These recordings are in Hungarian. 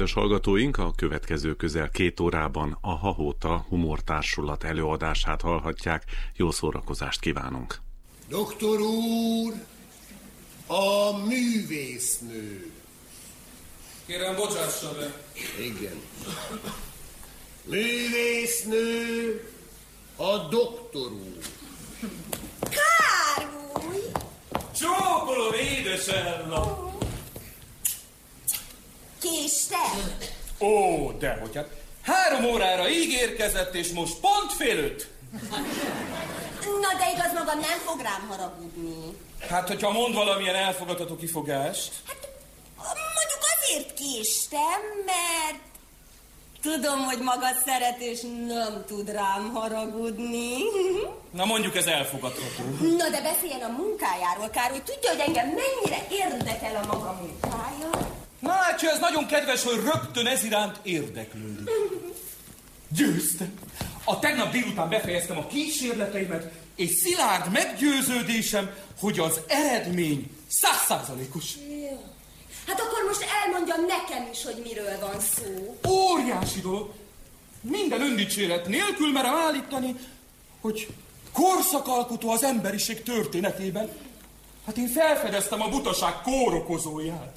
Kedves hallgatóink, a következő közel két órában a Hahóta Humortársulat előadását hallhatják. Jó szórakozást kívánunk! Doktor úr, a művésznő. Kérem, bocsássa be. Igen. Művésznő, a doktor úr. Károly! Csókolom, édes Ella! Késtem? Ó, dehogy hát. Három órára ígérkezett, és most pont fél öt. Na de igaz maga nem fog rám haragudni. Hát, hogyha mond valamilyen elfogadható kifogást. Hát mondjuk azért késtem, mert tudom, hogy maga szeret, és nem tud rám haragudni. Na mondjuk ez elfogadható. Na de beszéljen a munkájáról, Károly. Tudja, hogy engem mennyire érdekel a maga munkája? Na hát, ez nagyon kedves, hogy rögtön ez iránt érdeklődik. Győztem. A tegnap délután befejeztem a kísérleteimet, és szilárd meggyőződésem, hogy az eredmény százszázalékos. Hát akkor most elmondja nekem is, hogy miről van szó. Óriási dolog. Minden öndicséret nélkül merem állítani, hogy korszakalkotó az emberiség történetében. Hát én felfedeztem a butaság kórokozóját.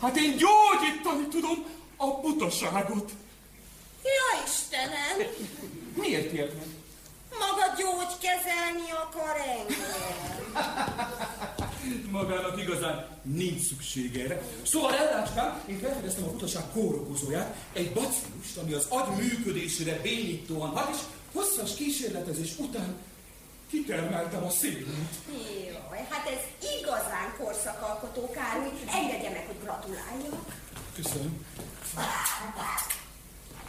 Hát én gyógyítani tudom a butaságot. Ja, Istenem! Miért ilyet meg? Maga gyógykezelni akar engem. Magának igazán nincs szüksége erre. Szóval ellácskám, én felfedeztem a butaság kórokozóját, egy bacillust, ami az agy működésére bénítóan hat, és hosszas kísérletezés után kitermeltem a szélét. Jaj, hát ez igazán korszakalkotó, Károly. Engedje meg, hogy gratuláljak. Köszönöm.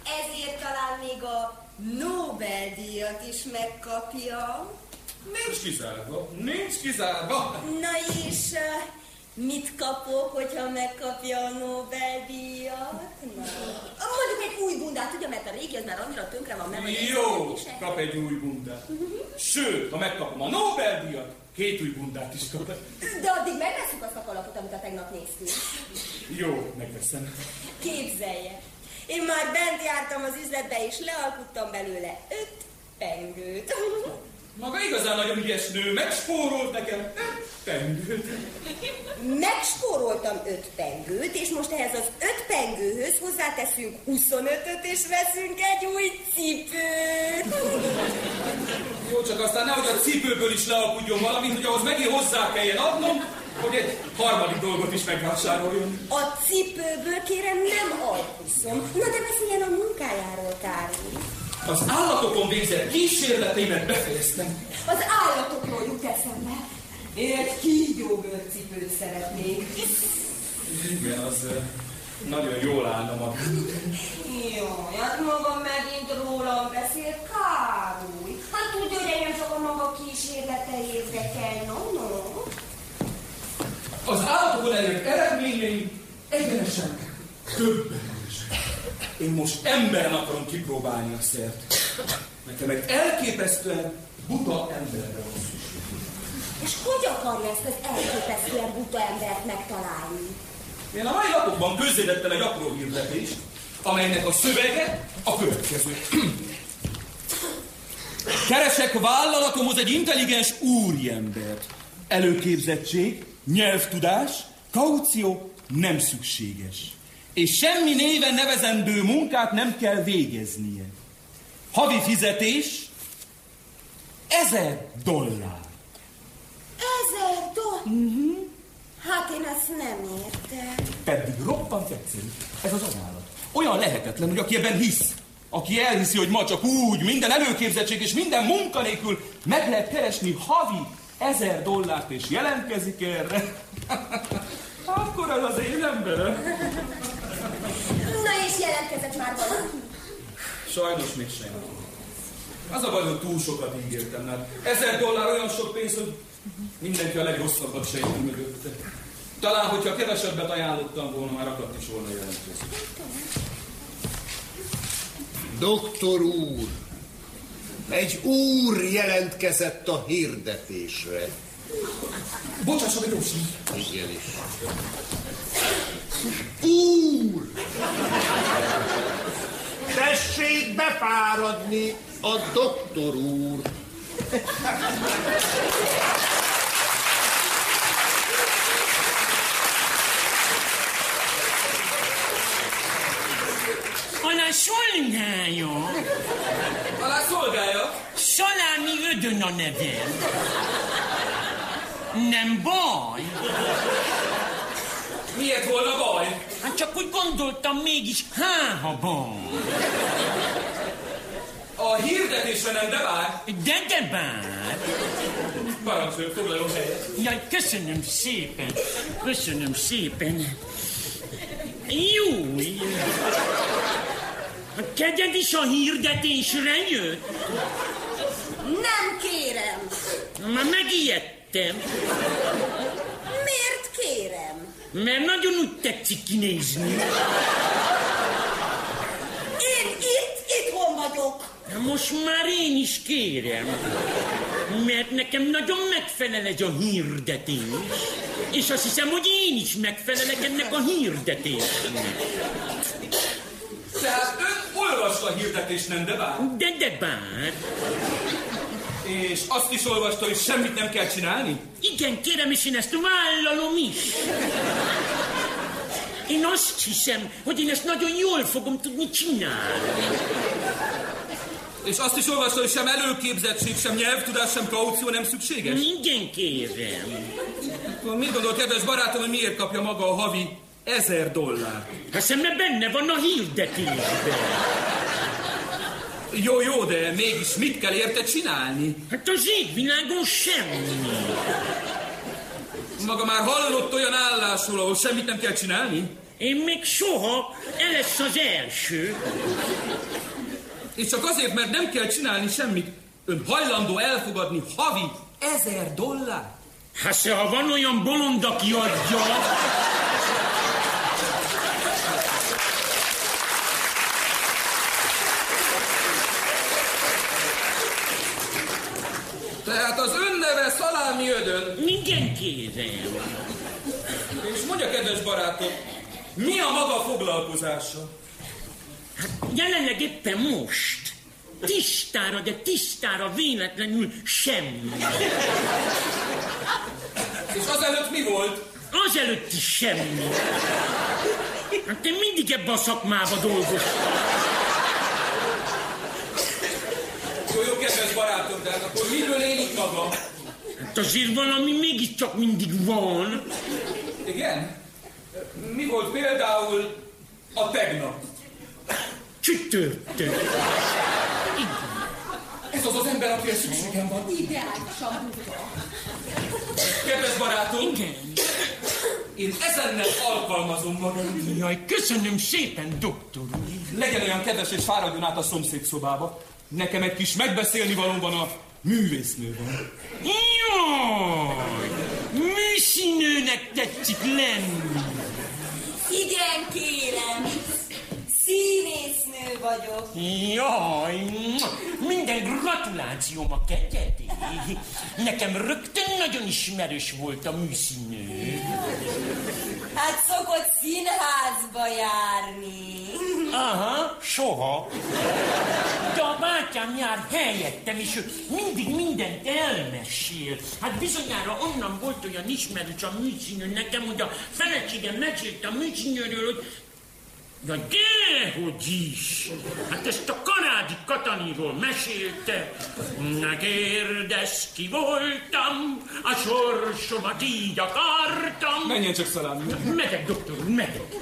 Ezért talán még a Nobel-díjat is megkapja. Nincs kizárva, nincs kizárva. Na és mit kapok, hogyha megkapja a Nobel-díjat? Na. Mondjuk egy új bundát, ugye, mert a régi az már annyira tönkre van, mert... Jó, kap egy új bundát. Sőt, ha megkapom a Nobel-díjat, két új bundát is kap. De addig megveszünk azt a kalapot, amit a tegnap néztünk. Jó, megveszem. Képzelje, én már bent jártam az üzletbe, és lealkuttam belőle öt pengőt. Maga igazán nagyon ügyes nő, megspórolt nekem öt pengőt. Megspóroltam öt pengőt, és most ehhez az öt pengőhöz hozzáteszünk 25-öt, és veszünk egy új cipőt. Jó, csak aztán nehogy a cipőből is lealkudjon valamit, hogy ahhoz megint hozzá kelljen adnom, hogy egy harmadik dolgot is megvásároljon. A cipőből kérem nem alkuszom. Na de beszéljen a munkájáról, Károly. Az állatokon végzett kísérleteimet befejeztem. Az állatokról jut eszembe. Én egy kígyóbőrcipőt szeretnék. Igen, az nagyon jól állna magának. Jó, hát maga megint rólam beszél, Károly. Hát tudja, hogy engem csak a maga kísérletei érdekel, no, no. Az állatokon elért eredményeim egyenesen többen Én most emberen akarom kipróbálni a szert. Nekem egy elképesztően buta emberre van szükség. És hogy akarja ezt az elképesztően buta embert megtalálni? Én a mai napokban közzétettem egy apró hirdetést, amelynek a szövege a következő. Keresek vállalatomhoz egy intelligens úriembert. Előképzettség, nyelvtudás, kaució nem szükséges. És semmi néven nevezendő munkát nem kell végeznie. Havi fizetés ezer dollár. Ezer dollár? Uh-huh. Hát én ezt nem értem. Pedig roppant egyszerű. Ez az ajánlat. Olyan lehetetlen, hogy aki ebben hisz, aki elhiszi, hogy ma csak úgy, minden előképzettség és minden munkanélkül meg lehet keresni havi ezer dollárt és jelentkezik erre, akkor az az én emberem. És jelentkezett már valaki? Sajnos még sem. Az a baj, hogy túl sokat ígértem, mert ezer dollár olyan sok pénz, hogy mindenki a legrosszabbat sejti mögötte. Talán, hogyha kevesebbet ajánlottam volna, már akadt is volna jelentkezni. Doktor úr, egy úr jelentkezett a hirdetésre. Bocsásson, egy gyorsan. Igenis. Úr! fáradni a doktor úr. Alá szolgálja. Alá szolgálja. Szalámi ödön a nevem. Nem baj. Miért volna baj? Hát csak úgy gondoltam mégis, háha baj. A hirdetésre nem, de vár. De de bár. Parancsoljon, foglaljon helyet. Jaj, köszönöm szépen. Köszönöm szépen. Jó. A kegyed is a hirdetésre jött? Nem kérem. Már megijedtem, Miért kérem? mert nagyon úgy tetszik kinézni. Én itt, itthon vagyok. Na Most már én is kérem, mert nekem nagyon megfelel ez a hirdetés, és azt hiszem, hogy én is megfelelek ennek a hirdetésnek. Tehát ön olvasta a hirdetést, nem, de vár. De de bár, És azt is olvasta, hogy semmit nem kell csinálni? igen, kérem, és én ezt vállalom is. Én azt hiszem, hogy én ezt nagyon jól fogom tudni csinálni. És azt is olvasta, hogy sem előképzettség, sem nyelvtudás, sem kaució nem szükséges? Igen, kérem. Akkor mit gondol, kedves barátom, hogy miért kapja maga a havi ezer dollár? Hiszem, mert benne van a hirdetésben. Jó, jó, de mégis mit kell érte csinálni? Hát az égvilágon semmi. Maga már hallott olyan állásról, ahol semmit nem kell csinálni? Én még soha, el lesz az első. És csak azért, mert nem kell csinálni semmit, ön hajlandó elfogadni havi ezer dollár? Hát se, ha van olyan bolond, aki adja, Tehát az ön neve Szalámi Ödön. igen kérem. És mondja, kedves barátom, mi a maga foglalkozása? Jelenleg éppen most. Tisztára, de tisztára véletlenül semmi. És azelőtt mi volt? Azelőtt is semmi. Hát én mindig ebben a szakmába dolgoztam. Jó, jó, kedves barátom, tehát akkor miről élik maga? Hát azért valami mégiscsak mindig van. Igen? Mi volt például a tegnap? Csütörtök. Ez az az ember, akire szükségem van. Ideálisan buta. Kedves barátom, Igen. én ezennel alkalmazom magam. Jaj, köszönöm szépen, doktor úr. Legyen olyan kedves és fáradjon át a szomszéd szobába. Nekem egy kis megbeszélni valóm van a művésznővel. Jaj, műszínőnek tetszik lenni. Igen, kérem. Színésznő vagyok. Jaj, minden gratulációm a kegyedé. Nekem rögtön nagyon ismerős volt a műszínő. Hát szokott színházba járni. Aha, soha. De a bátyám jár helyettem, és ő mindig mindent elmesél. Hát bizonyára onnan volt olyan ismerős a műszínő nekem, hogy a feleségem mesélte a műszínőről, hogy Ja, dehogy is! Hát ezt a kanádi Kataniról mesélte. Ne kérdezz, ki voltam, a sorsomat így akartam. Menjen csak szalámi. Megyek, doktor úr, megyek.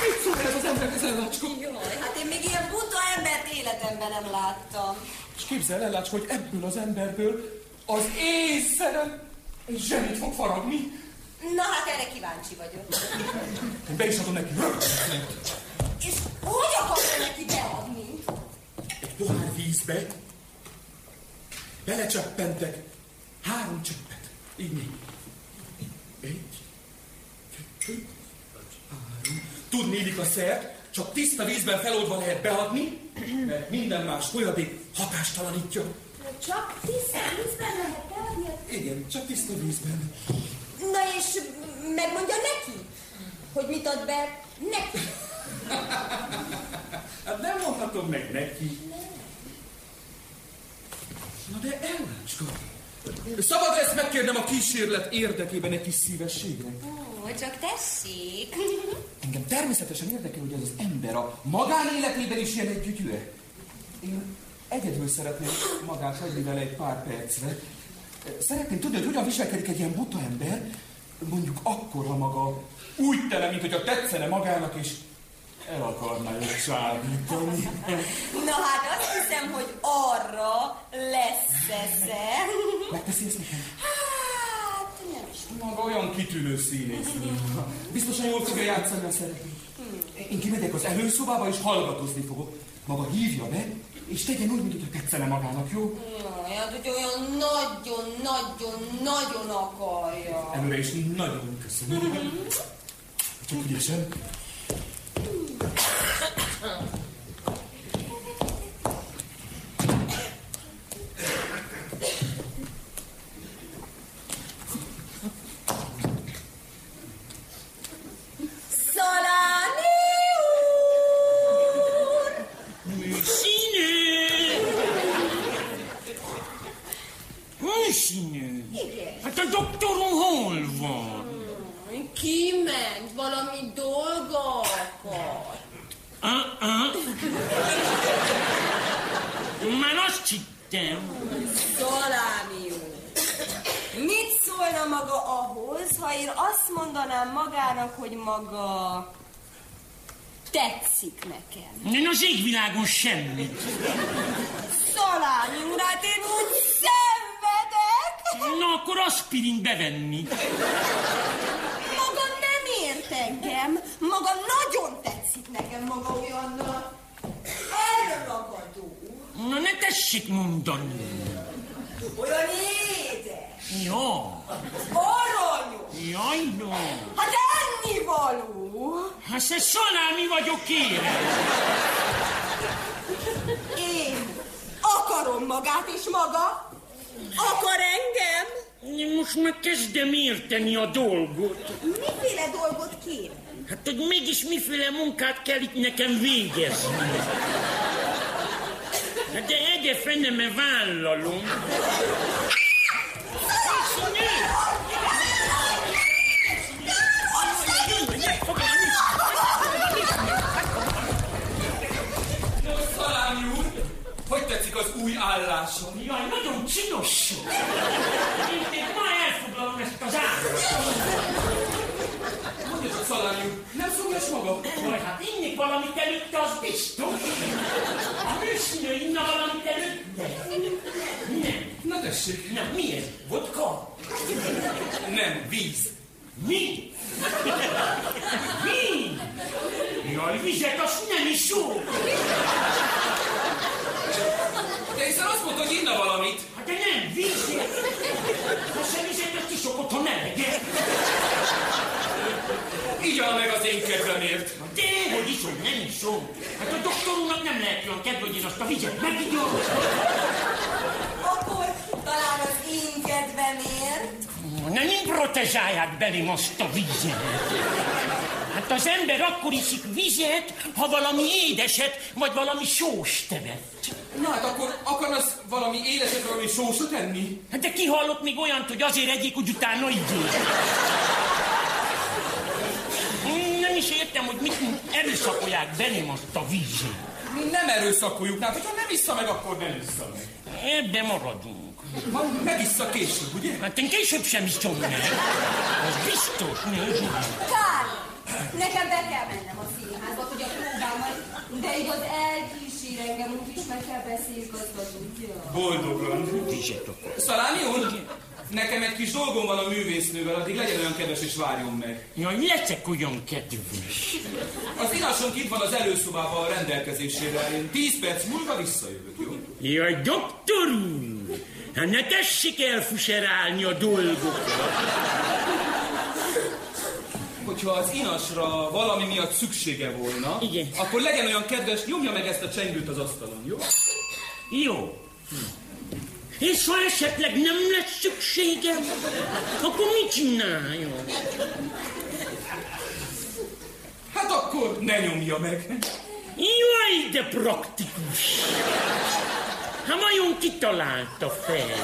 Mit szól ez az ember ez ellácskó? Jaj, hát én még ilyen buta embert életemben nem láttam. És képzel el, hogy ebből az emberből az észszerem zsenit fog faragni. Na hát erre kíváncsi vagyok. Én be is adom neki. És hogy akarja neki beadni? Egy pohár vízbe belecseppentek három cseppet. Így. Egy, kettő, három. Tudni illik a szert, csak tiszta vízben feloldva lehet beadni, mert minden más folyadék hatástalanítja. Csak tiszta vízben lehet beadni? Igen, csak tiszta vízben. Na és megmondja neki, hogy mit ad be neki. Hát nem mondhatom meg neki. Na de Ellácska, szabad ezt megkérnem a kísérlet érdekében egy kis szívességre? Ó, csak tessék. Engem természetesen érdekel, hogy ez az ember a magánéletében is ilyen együgyű Én egyedül szeretném magát hagyni vele egy pár percre. Szeretném tudni, hogy hogyan viselkedik egy ilyen buta ember, mondjuk akkor, ha maga úgy tele, mint hogyha tetszene magának, és el akarná őt csábítani. Na hát azt hiszem, hogy arra lesz esze. Megteszi ezt nekem? Hát nem is. Maga olyan kitűnő színész. Biztosan jól fogja játszani a szerepét. Én kimegyek az előszobába, és hallgatózni fogok. Maga hívja be, és tegyen úgy, mintha tetszene magának, jó? Jaj, hát, hogy olyan nagyon-nagyon-nagyon akarja. Előre is nagyon köszönöm. Csak ügyesen. Szalámi úr! Műszínű! Műszínű! Igen. Hát a doktorom hol van? Kiment valami dolga akar. Uh-uh. Már azt hittem. Szalámi úr! Mit szólna maga ahhoz, ha én azt mondanám magának, hogy maga tetszik nekem? Én az égvilágon semmit. Szalámi úr, hát én úgy szenvedek! Na, akkor aspirin bevenni. Maga nem ért engem, maga nagyon tetszik nekem, maga olyan uh, elragadó, Na, ne tessék mondani. olyan édes, Jó. aranyos, Jaj, no. hát enni való. Hát se szalámi vagyok, kérem. Én akarom magát és maga, akar engem. Most már kezdem érteni a dolgot. Miféle dolgot kér? Hát, hogy mégis miféle munkát kell itt nekem végezni. De egye feneme vállalom. Hogy tetszik az új állásom? Jaj, nagyon csinos. Én még ma elfoglalom ezt az állat. Úr, nem szomjas maga? Jaj, hát innik valamit előtte, az biztos. A műszínő inna valamit előtte. Nem. Na tessék, Na, mi ez? Vodka? nem, víz. Mi? Mi? Jaj, vizet azt nem is jó. De hiszen azt mondta, hogy inna valamit. Hát de nem, vizet. Ha sem vizet, azt is szokott, ha meleget. Igyan meg az én kedvemért. De hogy is, hogy nem is jó. Hát a doktorunknak nem lehet olyan kedve, hogy én azt a vizet megigyom. Akkor talán az én kedvemért. Nem protezsálják belém azt a vizet. Hát az ember akkor iszik vizet, ha valami édeset, vagy valami sós tevett. Na hát akkor akarsz valami édeset, valami sósot enni? Hát de ki hallott még olyant, hogy azért egyik, hogy utána igyék? Nem is értem, hogy mit erőszakolják belém azt a vizet. Mi nem erőszakoljuk, hát hogyha nem issza meg, akkor nem issza meg. Ebben maradunk. Majd megissza később, ugye? Hát én később sem iszom meg. Az biztos, nézd. Kár! Nekem be kell mennem a színházba, hogy a próbámat, de igaz elkísér engem, úgyis meg kell beszélgetni, ugye? Boldogan. Vizet akkor. Szalámi úr, nekem egy kis dolgom van a művésznővel, addig legyen olyan kedves és várjon meg. Jaj, leszek olyan kedves. Az inásunk itt van az előszobában a rendelkezésére. Én 10 perc múlva visszajövök, jó? Jaj, doktor úr! Hát ne tessék elfuserálni a dolgokat. Hogyha az inasra valami miatt szüksége volna, Igen. akkor legyen olyan kedves, nyomja meg ezt a csengőt az asztalon, jó? Jó. És ha esetleg nem lesz szükségem, akkor mit csináljon? Hát akkor ne nyomja meg. Jaj, de praktikus! Hát vajon kitalálta fel?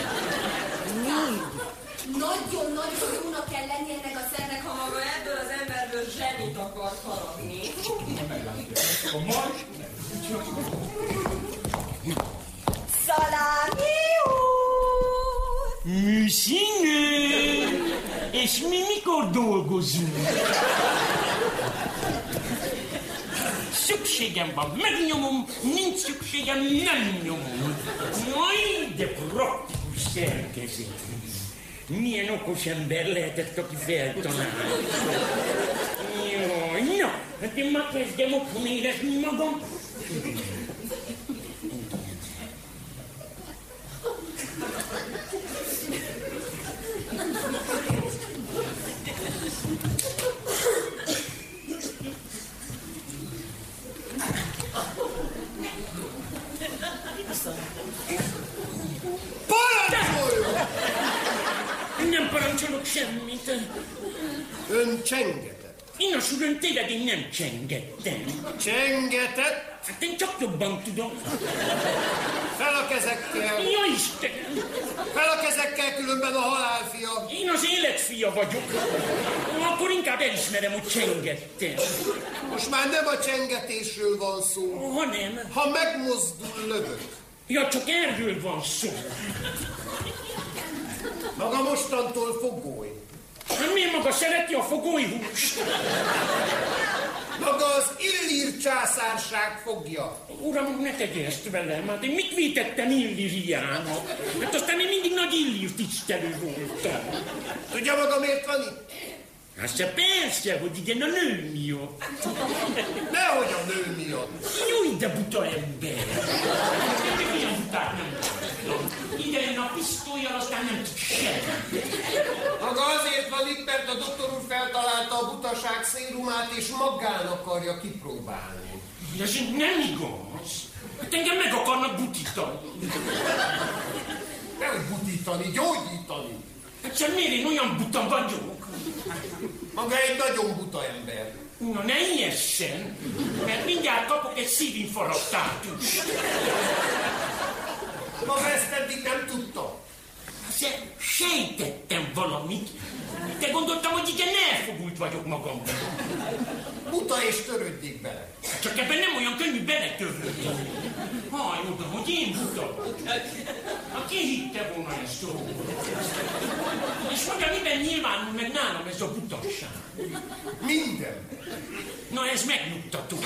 Nagyon-nagyon jónak kell lenni ennek a szernek, ha maga ebből az emberből zsenit akar haragni. Szalámi! Műszínő! És mi mikor dolgozunk? Szükségem van, megnyomom, nincs szükségem, nem nyomom. Jaj, de praktikus szerkezet. Milyen okos ember lehetett, aki feltalálta. Jaj, na, hát én már kezdem otthon érezni magam. Nem parancsolok semmit. Ön csengetett. Én a ön tényleg én nem csengettem. Csengetett? Hát én csak jobban tudom. Fel a kezekkel. Ja Istenem, Fel a kezekkel, különben a halálfia. én az életfia vagyok. Akkor inkább elismerem, hogy csengettem. Most már nem a csengetésről van szó. Ha nem, Ha megmozdul, lövök. ja csak erről van szó. Maga mostantól fogoly. Miért maga szereti a fogolyhúst? Maga az illír császárság fogja. Uram, ne tegye ezt velem, hát én mit vétettem Illiriának? Hát aztán én mindig nagy Illir tisztelő voltam. Tudja maga miért van itt? Hát se persze, hogy igen, a nő miatt. Nehogy a nő miatt. Jó, de buta ember. Ilyen butát nem. Ide jön a pisztolyjal, aztán nem tud. Maga azért van itt, mert a doktor úr feltalálta a butaság szérumát, és magán akarja kipróbálni. Ez nem igaz. Hát engem meg akarnak butítani. Nem butítani, gyógyítani. Hát sem miért én olyan buta vagyok? Maga egy nagyon buta ember. Na ne ijessen, mert mindjárt kapok egy szívinfarktátust. Maga ezt eddig nem tudta. Se, sejtettem valamit. De gondoltam, hogy igen, elfogult vagyok magamban. Buta és törődjék bele. Csak ebben nem olyan könnyű beletörődni. Haj, oda, hogy én buta. Ha ki hitte volna ezt róla? És maga miben nyilvánul meg nálam ez a butasság? Minden. Na ez megnyugtató.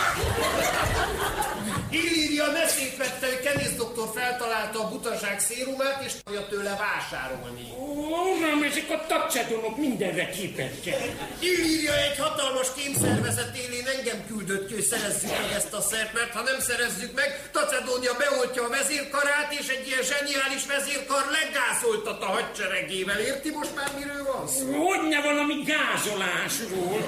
Illíria messzét vette, hogy Kenész doktor feltalálta a butaság szérumát, és tudja tőle vásárolni. Uram, ezek a tacedonok mindenre képesek. Illíria egy hatalmas kémszervezet élén engem küldött ki, hogy szerezzük meg ezt a szert, mert ha nem szerezzük meg, Tacedónia beoltja a vezérkarát, és egy ilyen zseniális vezérkar legázoltat a hadseregével. Érti most már miről van szó? Hogyne valami gázolásról?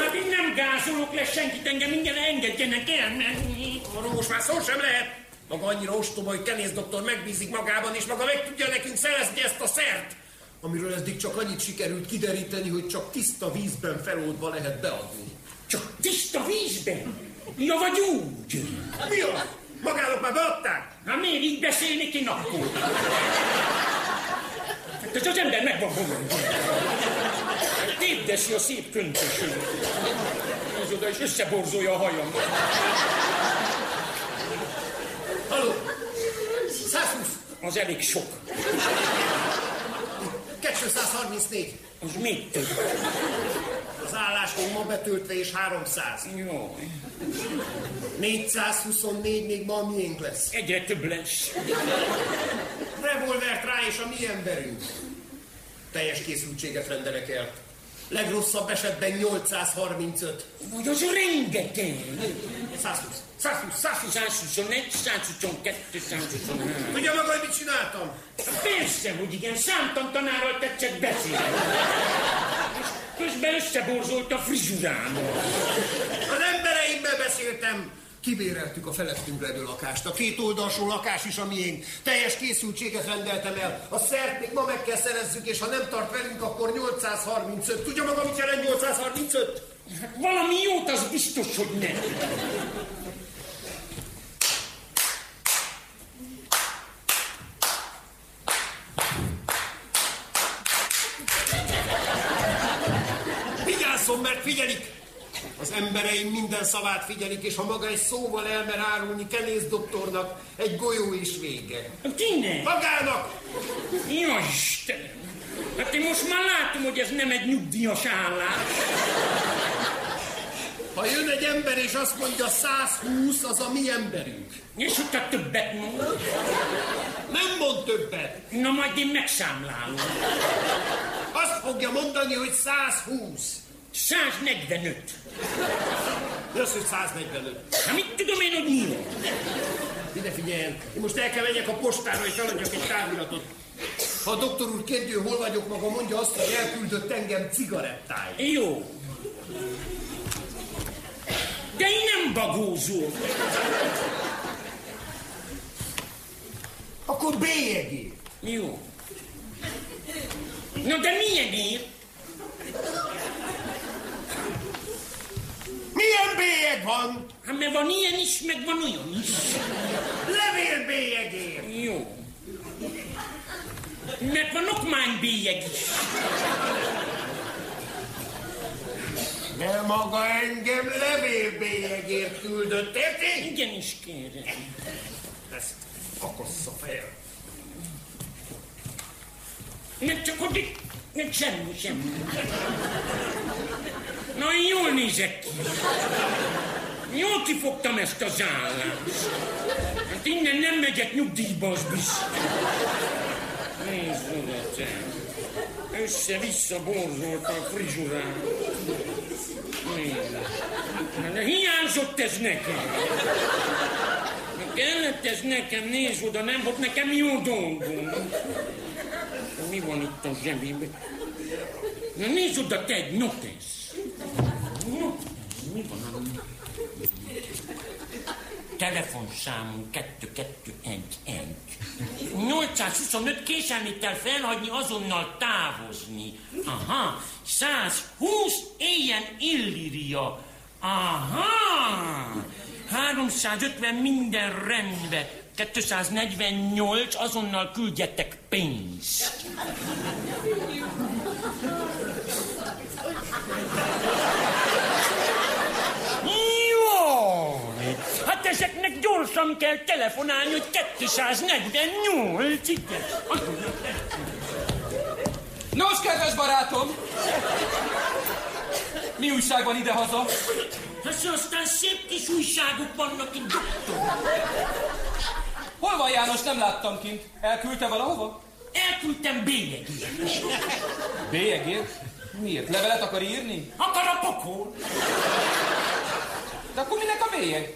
Hát én nem gázolok le senkit, engem minden engedjenek elmenni. Arról most már szó sem lehet. Maga annyira ostoba, hogy Kenész doktor megbízik magában, és maga meg tudja nekünk szerezni ezt a szert. Amiről eddig csak annyit sikerült kideríteni, hogy csak tiszta vízben feloldva lehet beadni. Csak tiszta vízben? Ja, vagy úgy? Mi az? Magának már beadták? Hát miért így beszélnék én akkor? Hát ez az ember meg van bomlva. Tépdesi a szép köntöső. Az oda és összeborzolja a hajam. Halló? 120, Az elég sok. 234. Az még több. Az álláskon ma betöltve és 300. Jó, 424 még ma miénk lesz. egyre több lesz. Revolvert rá és a mi emberünk. Teljes készültséget rendelek el. Legrosszabb esetben 835. Hogy az rengeteg. 120, 120, 120. 121, 122, 123. Tudja maga, hogy mit csináltam? Persze, hogy igen, számtantanárral tetszett beszélni. És közben összeborzolt a frizsurámat. Az embereimmel beszéltem. Kibéreltük a felettünk levő lakást. A két oldalsó lakás is a miénk. Teljes készültséget rendeltem el. A szert még ma meg kell szerezzük, és ha nem tart velünk, akkor 835. Tudja maga, mit jelent 835? Hát valami jót az biztos, hogy nem. Vigyázzon, mert figyelik! Az embereim minden szavát figyelik, és ha maga egy szóval elmer árulni Kenész doktornak, egy golyó is vége. Kinek? Magának! Jó Istenem! Hát én most már látom, hogy ez nem egy nyugdíjas állás. Ha jön egy ember és azt mondja 120, az a mi emberünk. És utána többet mond. Nem mond többet. Na majd én megszámlálom. Azt fogja mondani, hogy 120. 145. Mi az, hogy 145? Hát mit tudom én, hogy mi? Ide figyeljen, én most el kell menjek a postára, és feladjak egy táviratot. Ha a doktor úr kérdő, hol vagyok maga, mondja azt, hogy elküldött engem cigarettáért. Jó. De én nem bagózom. Akkor bélyegé. Jó. Na de? Milyen bélyeg van? Hát mert van ilyen is, meg van olyan is. Levél bélyegért. Jó. Mert van okmánybélyeg is. De maga engem levél bélyegért küldött, érti? Igenis kérem. Ezt akassza fel. Nem csak hogy. Nem semmi, semmi. Na, én jól nézek ki. Jól kifogtam ezt az állást. Hát innen nem megyek nyugdíjba, az biztos. Nézd oda, te. Össze-vissza borzolt a frizurám. Nézd. De hiányzott ez nekem. Na, Kellett ez nekem, nézd oda, nem volt nekem jó dolgom. Mi van itt a zsebében? Na nézd oda, te notesz. Mi van Telefonszámunk 2211. 825 késelméttel felhagyni, azonnal távozni. Aha, 120 éjjen Illíria. Aha, 350 minden rendben. 248, azonnal küldjetek pénzt. Jaj! Hát ezeknek gyorsan kell telefonálni, hogy 248, igen. Nos, kedves barátom! Mi újság van idehaza? Hát aztán szép kis újságok vannak itt, doktor. Hol van János? Nem láttam kint. Elküldte valahova? Elküldtem bélyegért. Bélyegért? Miért? Levelet akar írni? Akar a pokol? De akkor minek a bélyeg?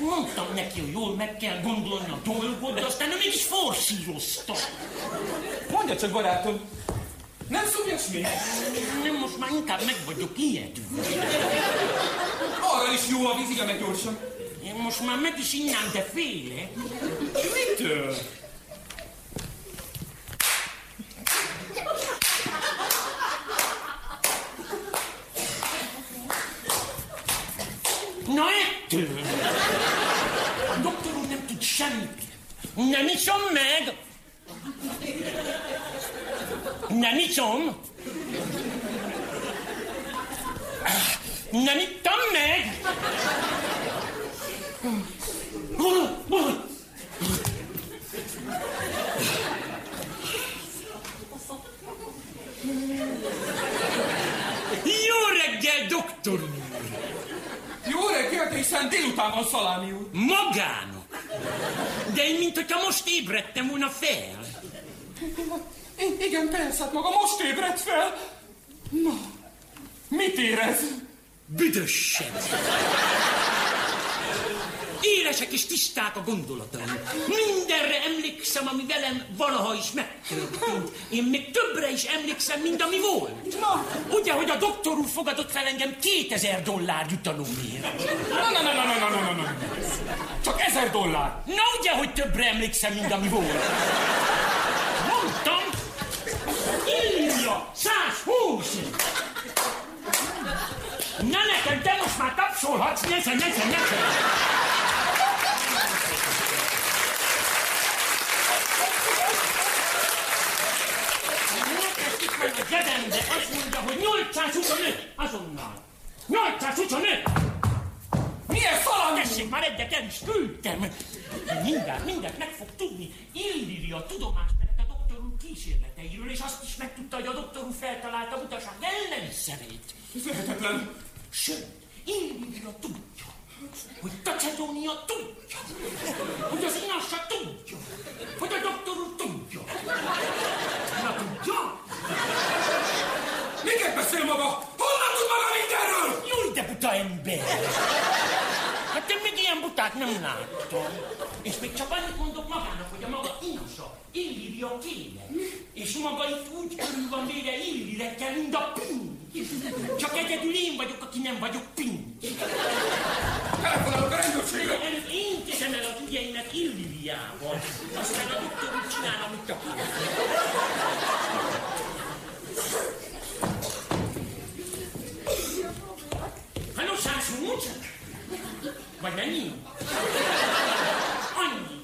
Mondtam neki, hogy jól meg kell gondolni a dolgot, de aztán ő mégis forszírozta. Mondja csak, barátom. Nem szúnyos mi? Nem, most már inkább meg vagyok ijedve. Arra is jó a víz, igen, meg gyorsan. Én most már meg is innám, de félek. Mitől? Na ettől! A doktor úr nem tud semmit. Nem iszom meg! Nem iszom! Nem ittam meg! Jó reggel, doktor úr! Jó reggelt, hiszen délután van szalámi úr. Magának! De én, mint hogyha most ébredtem volna fel. I- igen, persze, hát maga most ébredt fel. Na, mit érez? Büdösen! Üresek és tiszták a gondolataim. Mindenre emlékszem, ami velem valaha is megtörtént. Én még többre is emlékszem, mint ami volt. Na. Ugye, hogy a doktor úr fogadott fel engem 2000 dollár jutalomért. Na, na, na, na, na, na, na, na. Csak ezer dollár. Na ugye, hogy többre emlékszem, mint ami volt. Mondtam, írja, 120. Na nekem, te most már tapsolhatsz, nekem, nekem, nekem. Neked itt van a zsebembe, azt mondja, hogy 825, azonnal. 825! Milyen szalami? Tessék, már egyet el is küldtem. Mindjárt, mindent meg fog tudni. Illíria tudomást vett a doktor úr kísérleteiről, és azt is megtudta, hogy a doktor úr feltalálta utaság ellenszerét. Hihetetlen. Sőt, Illíria tudja, hogy Tacedónia tudja, hogy az Inassa tudja, hogy a doktor úr tudja. Na tudja? Miket beszél maga? Honnan tud maga mindenről? Júj, de buta ember! Hát én még ilyen butát nem láttam. És még csak annyit mondok magának, hogy a maga inasa, Illíria kéne. És maga itt úgy körül van véve Illirekkel, mint a pinty. Csak egyedül én vagyok, aki nem vagyok pinty. Telefonálok a rendőrségre. Én teszem el az ügyeimet Illiriával. Aztán a doktor úgy csinál, amit akar. Halló, 120? Vagy mennyi? Annyi.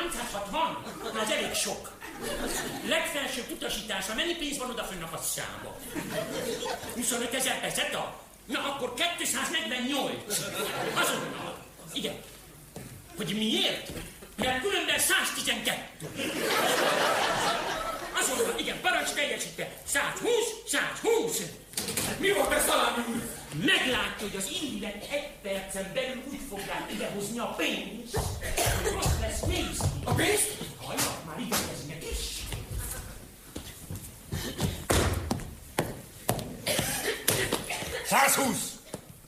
Tessék, hogy ott 360? Na, az elég sok. Legfelsőbb utasítása, mennyi pénz van odafönn a kasszába? 25 ezer pezeta? Na, akkor 248. Azonnal. Igen. Hogy miért? Mert különben 112. Azonnal, igen, parancs teljesítve. 120, 120. Mi volt ez úr? Meglátja, hogy az illet egy percen belül úgy fogják idehozni a pénzt, hogy rossz lesz nézni. A pénzt? Hallják, már igyekeznek is. Százhúsz.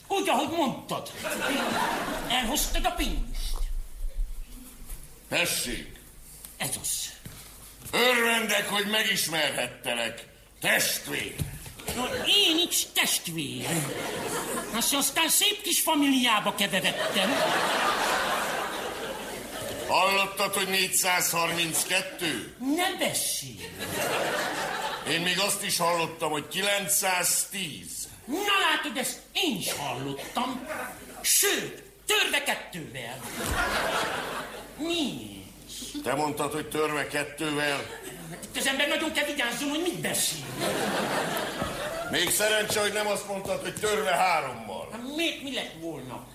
Úgy, ahogy mondtad. Elhoztad a pénzt. Tessék, Ez az. örvendek, hogy megismerhettelek. Testvér. Na, én is testvér. Azt aztán szép kis familiába keveredtem. Hallottad, hogy 432? Ne beszélj. Én még azt is hallottam, hogy 910. Na látod, ezt én is hallottam. Sőt, törve kettővel. Mi? Te mondtad, hogy törve kettővel. Itt az ember nagyon kell vigyázzon, hogy mit beszél. Még szerencse, hogy nem azt mondtad, hogy törve hárommal. Hát miért mi lett volna?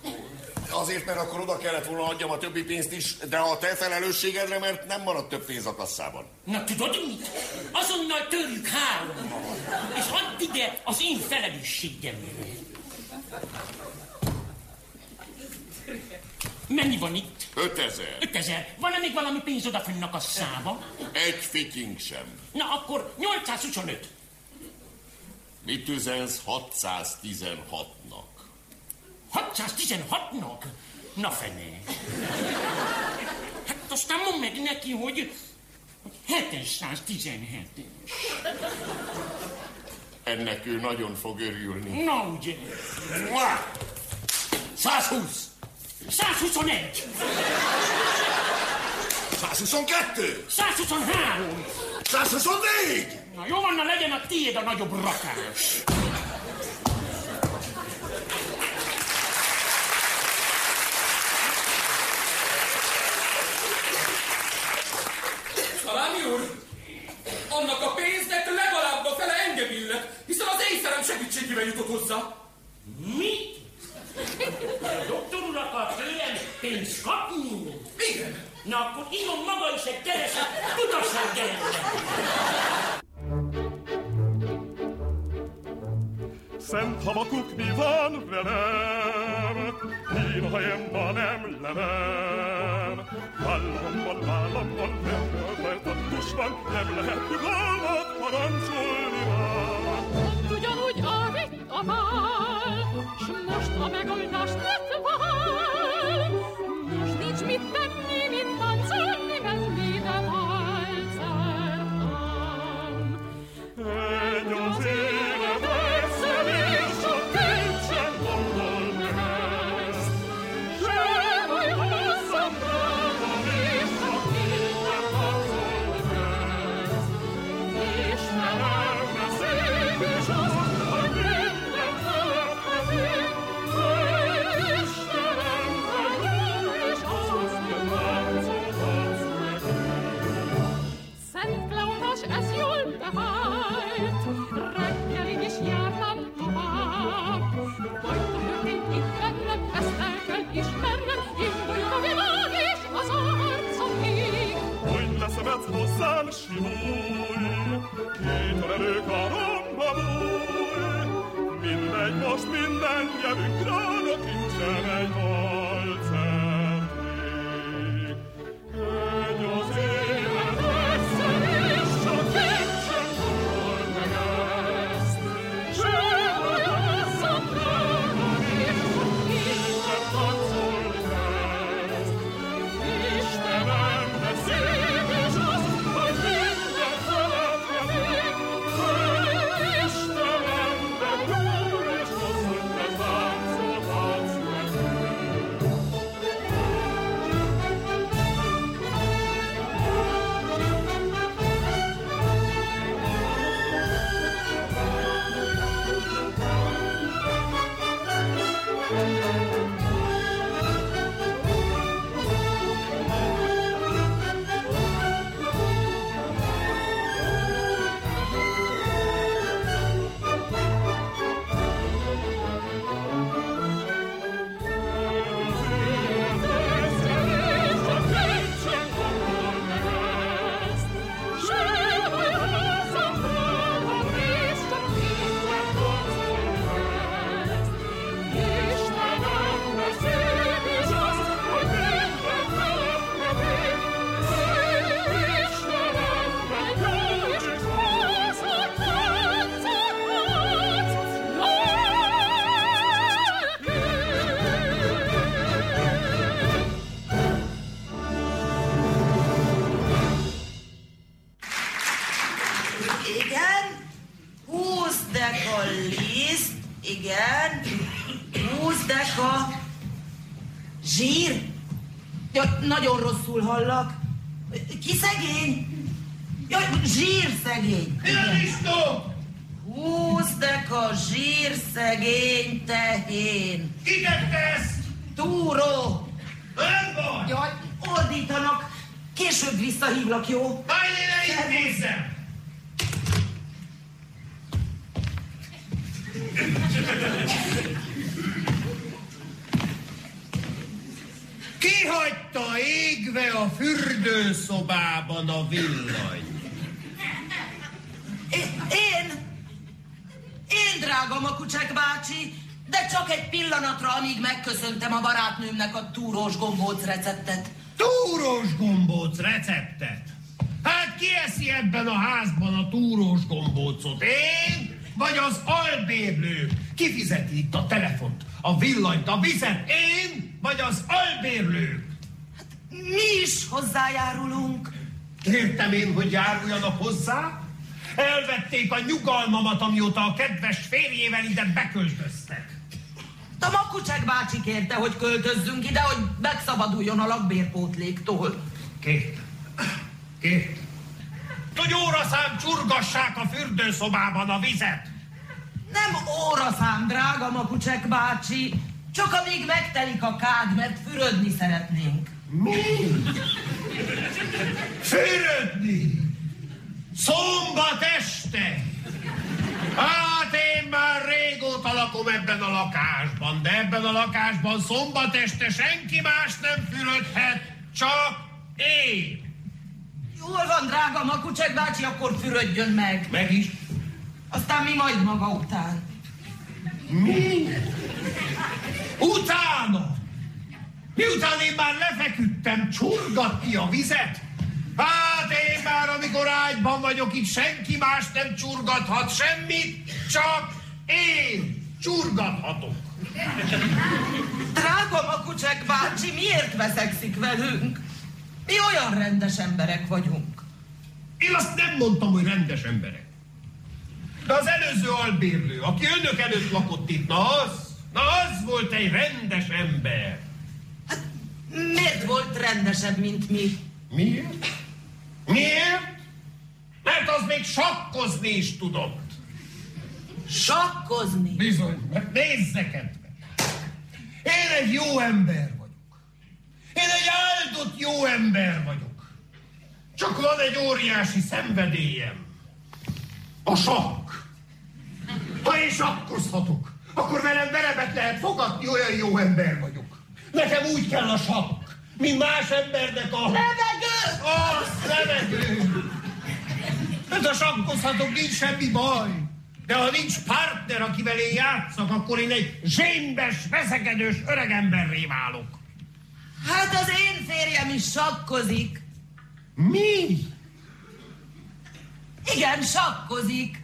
Azért, mert akkor oda kellett volna adjam a többi pénzt is, de a te felelősségedre, mert nem maradt több pénz a kasszában. Na tudod mit? Azonnal törjük hárommal, és add ide az én felelősségemre. Mennyi van itt? 5000. 5000. Van-e még valami pénz odafönn a kasszába? Egy fiking sem. Na akkor 825. Mit üzensz 616-nak? 616-nak? Na fené. Hát aztán mondd meg neki, hogy 717-es. Ennek ő nagyon fog örülni. Na ugye. Mua! 120! 121. 122! 123. 124! Na jó van, na legyen a tiéd a nagyobb rakás. Is egy kereset tudatság Szent havakuk mi van velem, én hajemba nem levem. Vállamban, vállamban, nem tartósan, nem lehet nyugalmat parancsolni rám. Ugyanúgy a ritt a vál, s most a megoldás lett vál. Hogy leszemet hozzám simulj, két levő karomba bújj. Mindegy, most minden nyelünk, drága kincsem egy valcert túrós gombóc receptet. Túrós gombóc receptet. Hát ki eszi ebben a házban a túrós gombócot? Én? Vagy az albérlő? Ki fizeti itt a telefont, a villanyt, a vizet? Én? Vagy az albérlő? Mi is hozzájárulunk. Értem én, hogy járuljanak hozzá? Elvették a nyugalmamat, amióta a kedves férjével ide beköltöztek. A Makucsek bácsi kérte, hogy költözzünk ide, hogy megszabaduljon a lakbérpótléktól. Kértem. Kértem. Hogy óraszám csurgassák a fürdőszobában a vizet. Nem óraszám, drága Makucsek bácsi, csak amíg megtelik a kád, mert fürödni szeretnénk. Mi? Fürödni? Szombat este? Hát én már régóta lakom ebben a lakásban, de ebben a lakásban szombat este senki más nem fürödhet, csak én. Jól van, drága Makucsek bácsi, akkor fürödjön meg. Meg is. Aztán mi majd maga után. Mi? Utána? Miután én már lefeküdtem csurgatni a vizet? Hát én már, amikor ágyban vagyok, itt senki más nem csurgathat semmit, csak én csurgathatok. Drága Makucsek bácsi, miért veszekszik velünk? Mi olyan rendes emberek vagyunk. Én azt nem mondtam, hogy rendes emberek. De az előző albérlő, aki önök előtt lakott itt, na az, na az volt egy rendes ember. Hát miért volt rendesebb, mint mi? Miért? Miért? Mert az még sakkozni is tudott. Sakkozni? Bizony, mert nézzek ebbe. Én egy jó ember vagyok. Én egy áldott jó ember vagyok. Csak van egy óriási szenvedélyem. A sakk. Ha én sakkozhatok, akkor velem verebet lehet fogadni, olyan jó ember vagyok. Nekem úgy kell a sakk, mint más embernek a... Levegő! Levegő! Hát ha sakkozhatok, nincs semmi baj. De ha nincs partner, akivel én játszak, akkor én egy zsémbes, veszekedős öregemberré válok. Hát az én férjem is sakkozik. Mi? Igen, sakkozik.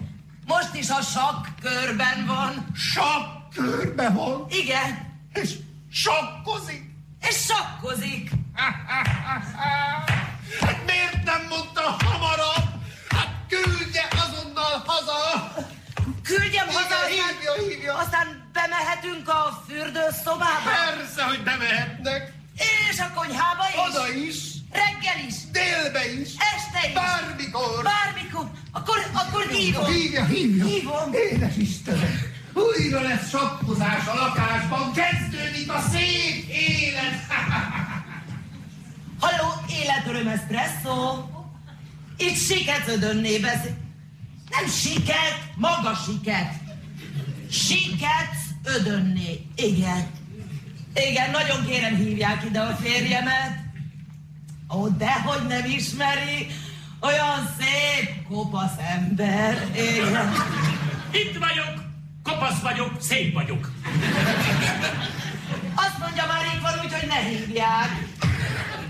Most is a sakk körben van. Sakk körbe van, Igen, és sakkozik. és sakkozik. Hát miért nem mondta hamarabb? Hát küldje azonnal haza! Küldjem Igen, haza, aztán, hívja, hívja. aztán bemehetünk a fürdőszobába. Persze, hogy bemehetnek. És a konyhába is. Oda is, Reggel is. délbe is, Este is. bármikor. Bármikor. Akkor, akkor hívom. Hívja, hívja. Hívom. Édes Istenem! Újra lesz sakkozás a lakásban, kezdődik a szép élet! Halló, életöröm eszpresszó. Itt siket ödönné beszél. Nem siket, maga siket. Siket ödönné. Igen. Igen, nagyon kérem hívják ide a férjemet. Ó, dehogy nem ismeri. Olyan szép, kopasz ember. Igen. Itt vagyok, kopasz vagyok, szép vagyok. Azt mondja már itt van, úgyhogy ne hívják.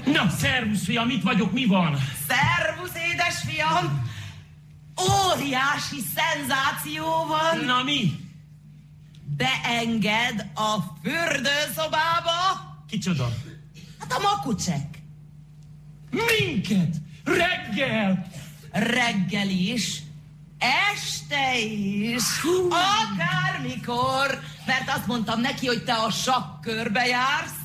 Na, szervusz, fiam, itt vagyok, mi van? Szervusz, édesfiam! Óriási szenzáció van! Na mi? Beenged a fürdőszobába? Kicsoda? Hát a makucsek. Minket! Reggel! Reggel is, este is, akármikor, mert azt mondtam neki, hogy te a sakkörbe jársz.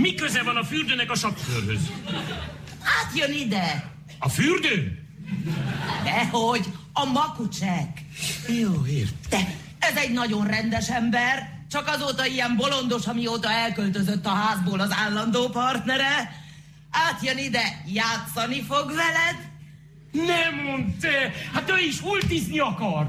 Mi köze van a fürdőnek a sakkörhöz? Átjön ide. A fürdő? Dehogy, a makucsek. Jó, ért. Te, ez egy nagyon rendes ember, csak azóta ilyen bolondos, amióta elköltözött a házból az állandó partnere. Átjön ide, játszani fog veled. Nem mondd te! Hát ő is ultizni akar!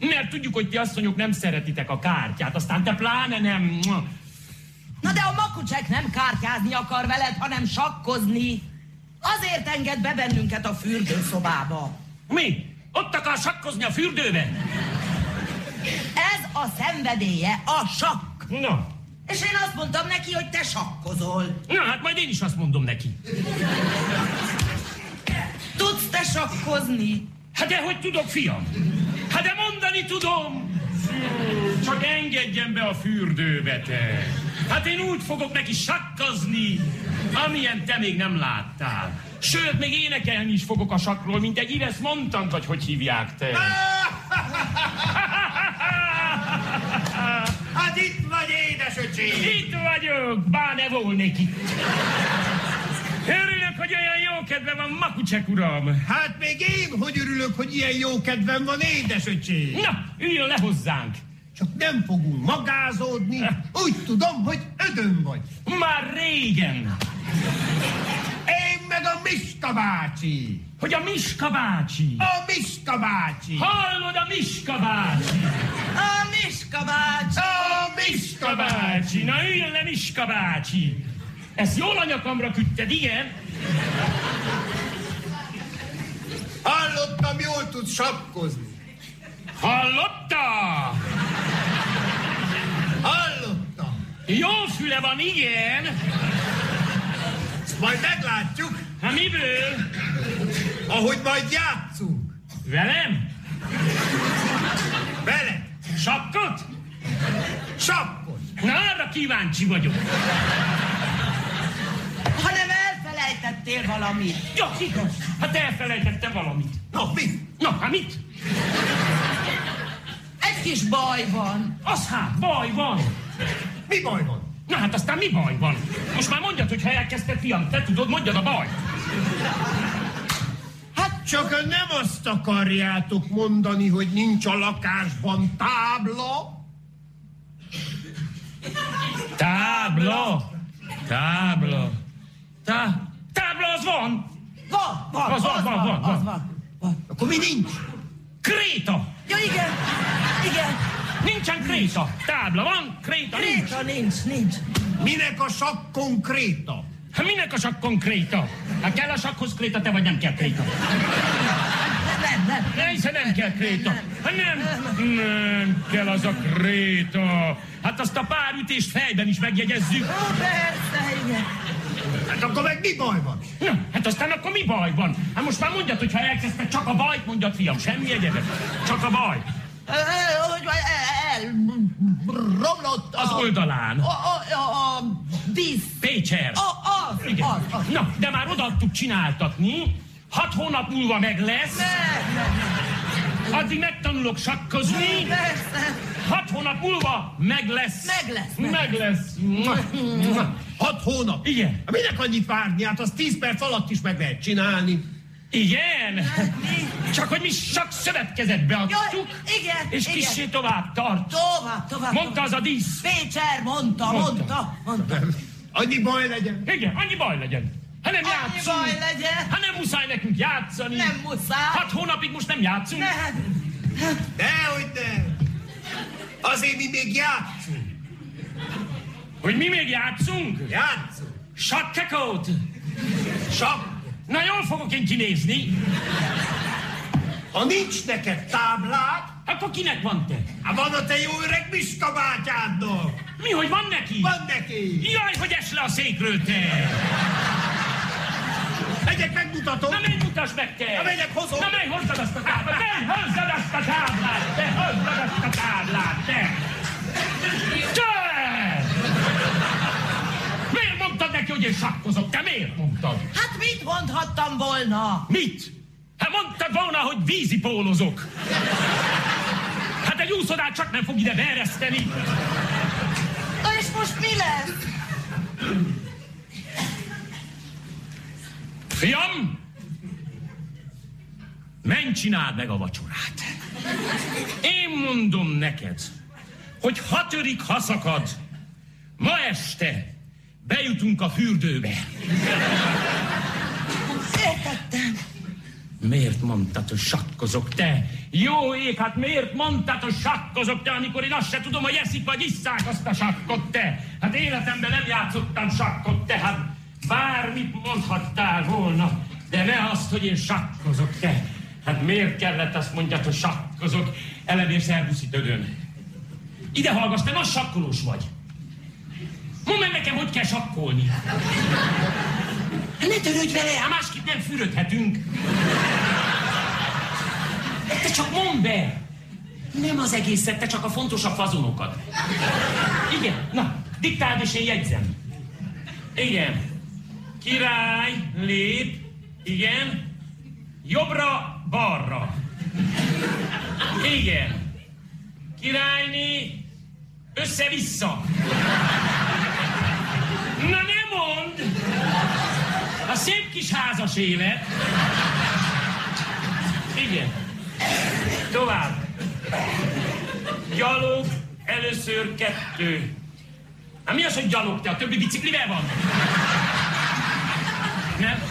Mert tudjuk, hogy ti asszonyok nem szeretitek a kártyát, aztán te pláne nem. Na de a makucsek nem kártyázni akar veled, hanem sakkozni. Azért enged be bennünket a fürdőszobába. Mi? Ott akar sakkozni a fürdőben? Ez a szenvedélye, a sakk. Na, És én azt mondtam neki, hogy te sakkozol. na hát majd én is azt mondom neki. Tudsz te sakkozni? Hát de hogy tudok, fiam? Hát de mondani tudom! Csak engedjen be a fürdőbe, te! Hát én úgy fogok neki sakkazni, amilyen te még nem láttál. Sőt, még énekelni is fogok a sakról, mint egy Ires mondtam, vagy hogy hívják te. Hát itt vagy, édesöcsém! Itt vagyok, bár ne volnék itt. Örülök, hogy olyan jó kedve van, Makucsek uram. Hát még én hogy örülök, hogy ilyen jó kedvem van, édesöcsém! Na, üljön le hozzánk. Csak nem fogunk magázódni, úgy tudom, hogy ödön vagy. Már régen. Én meg a Miska bácsi! Hogy a Miska bácsi. A Miska bácsi! Hallod a Miska bácsi? A Miska bácsi! A Miska bácsi, na üljön le Miska bácsi. Ezt jól a nyakamra küldted, igen? Hallottam, jól tudsz sapkozni. Hallotta? Hallottam. Jó füle van, igen. Ezt majd meglátjuk, Hát miből? ahogy majd játszunk. Velem? Vele. Sakkot? Sakkot. Na, arra kíváncsi vagyok. Hanem elfelejtettem. Elfelejtettél valamit. Ja, igaz. Hát elfelejtettem valamit. Na, mi? Na, hát mit? Egy kis baj van. Az hát, baj van. Mi baj van? Na hát aztán mi baj van? Most már mondjad, hogy ha elkezdted, fiam, te tudod, mondjad a baj. Hát csak nem azt akarjátok mondani, hogy nincs a lakásban tábla? Tábla. Tábla. Tá... Tábla az van. Van, van, Az van, van, van, az van. van. van. Akkor mi nincs? Kréta. Ja, igen, igen. Nincsen kréta. Tábla van, kréta nincs. Kréta nincs, nincs. Minek a sakk konkréta? Hát minek a sakk konkréta? Hát kell a sakkhoz kréta, te vagy nem kell kréta. Nem, nem. Ne, hiszen nem kell kréta. Hát nem, nem kell az a kréta. Hát azt a pár ütést fejben is megjegyezzük. Ó, persze, igen. Hát akkor meg mi baj van? Na, hát aztán akkor mi baj van? Hát most már mondjad, hogy ha elkezdted csak a bajt, mondjad, fiam, semmi egyebet. Csak a baj. Hogy el, el, romlott a... Az oldalán. A, a, a, a víz. Pécser. A, az, Igen. az, az. Na, de már oda tudtuk csináltatni. Hat hónap múlva meg lesz. Nem, nem, Addig megtanulok sakkozni. persze. Hat hónap múlva meg lesz. Meg lesz, meg Meg lesz. Mua. Hat hónap? Igen. Hát Minek annyit várni? Hát az tíz perc alatt is meg lehet csinálni. Igen. Csak hogy mi csak szövetkezetbe adtuk. Jaj, igen, És igen. kissé tovább tart. Tovább, tovább. Mondta az a dísz. Pécser mondta, Mondta. mondta, mondta. Annyi baj legyen. Igen, annyi baj legyen. Ha nem Annyi játszunk. baj legyen. Ha nem muszáj nekünk játszani. Nem muszáj. Hat hónapig most nem játszunk. Nem. Dehogy nem. Azért mi még játszunk. Hogy mi még játszunk? Játszunk. Sakkekót. Sakk. Na jól fogok én kinézni. Ha nincs neked táblád, Akkor kinek van te? hát van a te jó öreg Miska bátyádnak. Mi, hogy van neki? Van neki. Jaj, hogy es le a székről te! Megmutatom. Na menj, mutasd meg te! Na, megyek, hozom. Na menj, hozzad azt a táblát! Menj, hozzad azt a táblát! Te, hozzad azt a táblát, te! Te! Miért mondtad neki, hogy én sakkozok? Te miért mondtad? Hát mit mondhattam volna? Mit? Hát mondtad volna, hogy vízipólozok. Hát egy úszodát csak nem fog ide beereszteni. Na és most mi lesz? Fiam, menj csináld meg a vacsorát. Én mondom neked, hogy ha törik, ha szakad, ma este bejutunk a fürdőbe. Értettem. Miért mondtad, hogy sakkozok te? Jó ég, hát miért mondtad, hogy sakkozok te, amikor én azt se tudom, hogy eszik vagy isszák azt a sakkot te? Hát életemben nem játszottam sakkot te, hát bármit mondhattál volna, de ne azt, hogy én sakkozok te. Hát miért kellett azt mondjad, hogy sakkozok? Elemér szervuszi dödön. Ide hallgass, te nagy sakkolós vagy. Mondd meg nekem, hogy kell sakkolni. Hát ne törődj vele, hát másképp nem fürödhetünk. Te csak mondd be! Nem az egészet, te csak a fontosabb fazonokat. Igen, na, diktáld és én jegyzem. Igen. Király, lép, igen. Jobbra, balra. Igen. Királyné, össze-vissza. Na ne mondd! A szép kis házas élet. Igen. Tovább. Gyalog, először kettő. Na mi az, hogy gyalog te? A többi biciklivel van? Nem?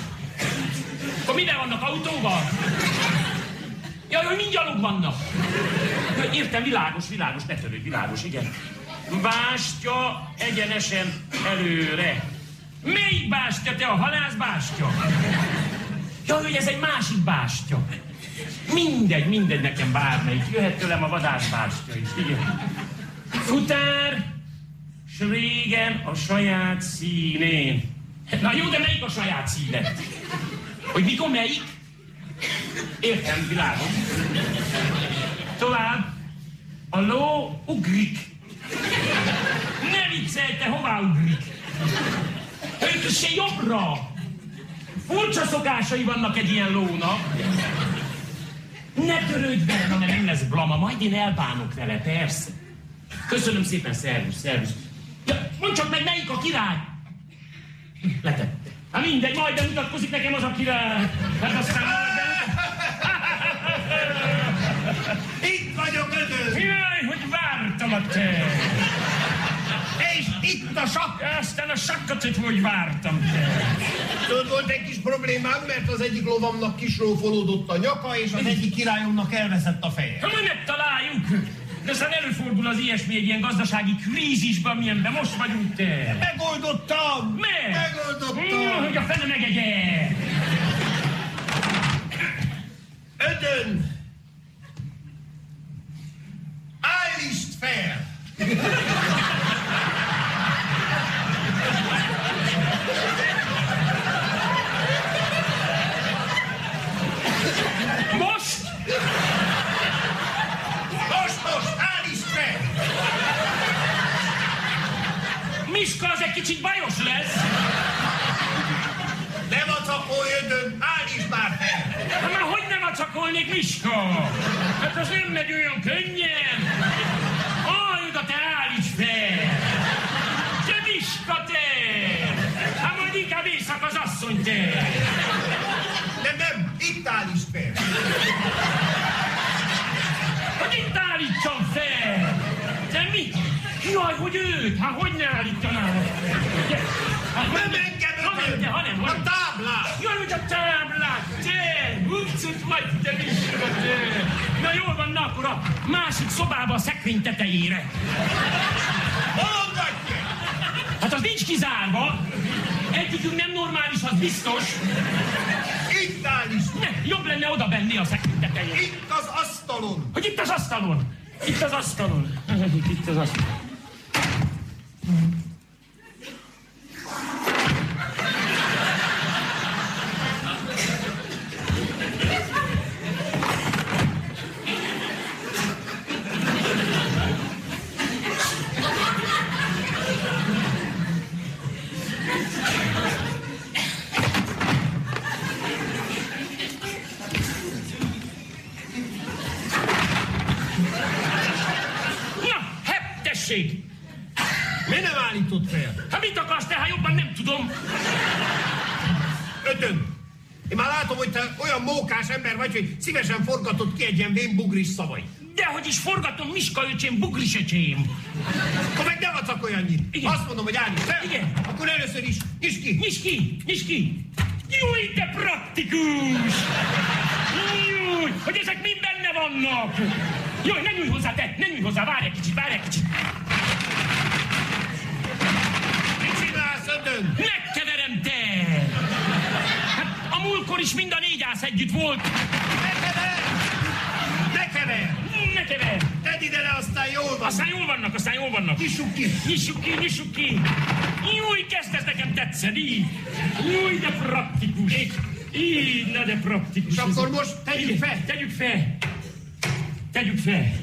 Akkor mivel vannak? Autóval? Jaj, hogy mind gyalog vannak. Ja, Értem, világos, világos, ne törődj, világos, igen. Bástya egyenesen előre. Melyik bástya, te a halászbástya? Jaj, hogy ez egy másik bástya. Mindegy, mindegy nekem bármelyik. Jöhet tőlem a vadászbástya is, igen. Futár, s régen a saját színén. Na jó, de melyik a saját színed? Hogy mikor melyik? Értem, világos. Tovább. A ló ugrik. Ne viccelj, te hová ugrik? Egy kicsi jobbra. Furcsa szokásai vannak egy ilyen lónak. Ne törődj vele, mert nem lesz blama, majd én elbánok vele, persze. Köszönöm szépen, szervusz, szervusz. Ja, mondd csak meg, melyik a király? Letette. Hát mindegy, majd bemutatkozik nekem az a király. Hát aztán Itt vagyok, ödön! Jaj, hogy vártalak te! És itt a sakk! Aztán a sakkacot hogy vártam te! Tudod, volt egy kis problémám, mert az egyik lovamnak kisrófolódott a nyaka, és az egyik királyomnak elveszett a feje. Ha majd megtaláljuk! De aztán előfordul az ilyesmi egy ilyen gazdasági krízisben, milyenben most vagyunk te! Megoldottam! Meg! Megoldottam! Mm, hogy a fene megegye! Ödön! Állítsd fel! Ilyen vén bugris szavai. Dehogy is forgatom, Miska öcsém, bugris öcsém. Akkor meg ne annyit. Igen. Azt mondom, hogy fel. Igen. Akkor először is nyisd ki. Nyisd ki, nyisd ki! Júj, te praktikus! Júj, hogy ezek mind benne vannak! Nyissuk ki. Nyissuk ki, nyissuk ki! Júj, kezd ez nekem tetszeni! így. Júj, de praktikus! Így, na de praktikus. És akkor most tegyük fel. Tegyük fel! Tegyük fel!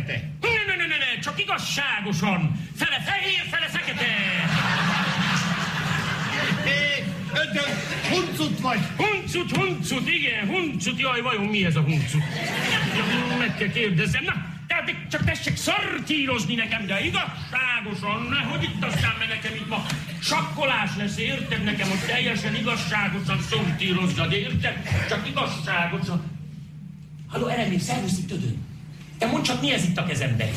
Fekete. Ne, ne, ne, ne, ne, csak igazságosan. Fele fehér, fele fekete. Ötön, huncut vagy. Huncut, huncut, igen, huncut. Jaj, vajon mi ez a huncut? Meg kell kérdezzem. Na, tehát csak tessék szartírozni nekem, de igazságosan, nehogy itt aztán, mert nekem itt ma sakkolás lesz, érted nekem, hogy teljesen igazságosan szortírozzad, érted? Csak igazságosan. Halló, Eremény, szervusz itt ödön. Te mondd csak, mi ez itt a kezemben?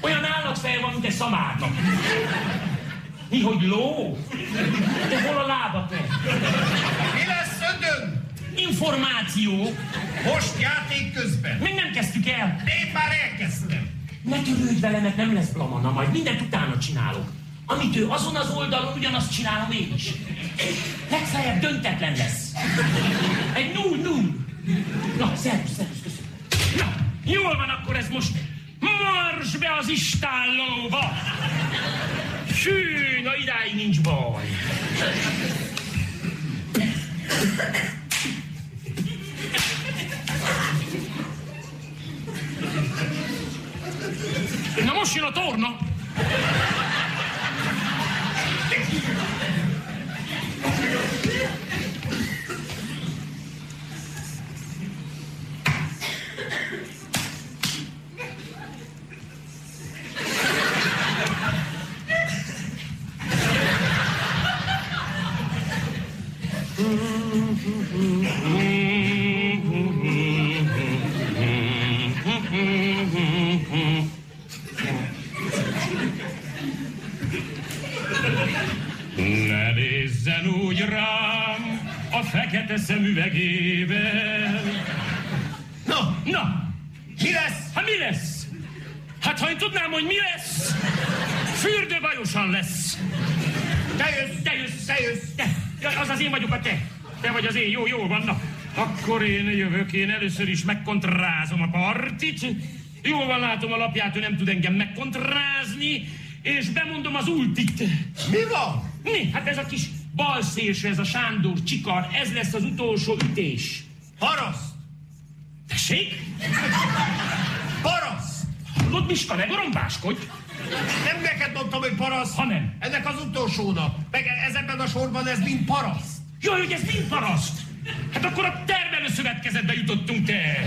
Olyan állatfej van, mint egy szamárnak. Mi, hogy ló? De hol a lába te? Mi lesz ödön? Információ. Most játék közben. Még nem kezdtük el. Én már elkezdtem. Ne törődj vele, mert nem lesz blamana, majd mindent utána csinálok. Amit ő azon az oldalon, ugyanazt csinálom én is. Legfeljebb döntetlen lesz. Egy null null. Na, szervusz, szervusz, köszönöm. Na, jól van akkor ez most. Mars be az istállóba! Sű, na idáig nincs baj. Na most jön a torna. Ne nézzen úgy rám a fekete szemüvegével. Na, Na, mi lesz? hát mi lesz? Hát ha én tudnám, hogy mi lesz, fürdőbajosan lesz. Te jössz, Te jössz, te jössz. te. Jaj, az az én vagyok a te. Te vagy az én, jó, jó van, na. Akkor én jövök, én először is megkontrázom a partit. Jól van, látom a lapját, ő nem tud engem megkontrázni, és bemondom az ultit. Mi van? Mi? Hát ez a kis balszélső, ez a Sándor csikar, ez lesz az utolsó ütés. Paraszt! Tessék? Paraszt! Hallod, Miska, ne gorombáskodj! Nem neked mondtam, hogy paraszt. Ha nem. Ennek az utolsónak. Meg ez ebben a sorban ez mind paraszt. Jaj, hogy ez mind paraszt! Hát akkor a termelő szövetkezetbe jutottunk te!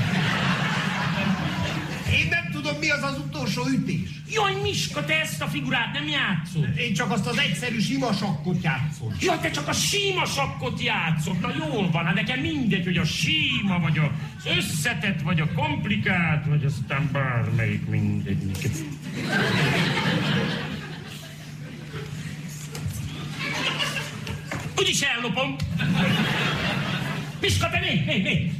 Én nem tudom, mi az az utolsó ütés. Jaj, Miska, te ezt a figurát nem játszod! Én csak azt az egyszerű sima sakkot játszom. Jaj, te csak a síma sakkot játszod. Na jól van, hát nekem mindegy, hogy a síma, vagy az összetett, vagy a komplikált, vagy aztán bármelyik mindegy. Úgyis ellopom. Miska, te né, né, né.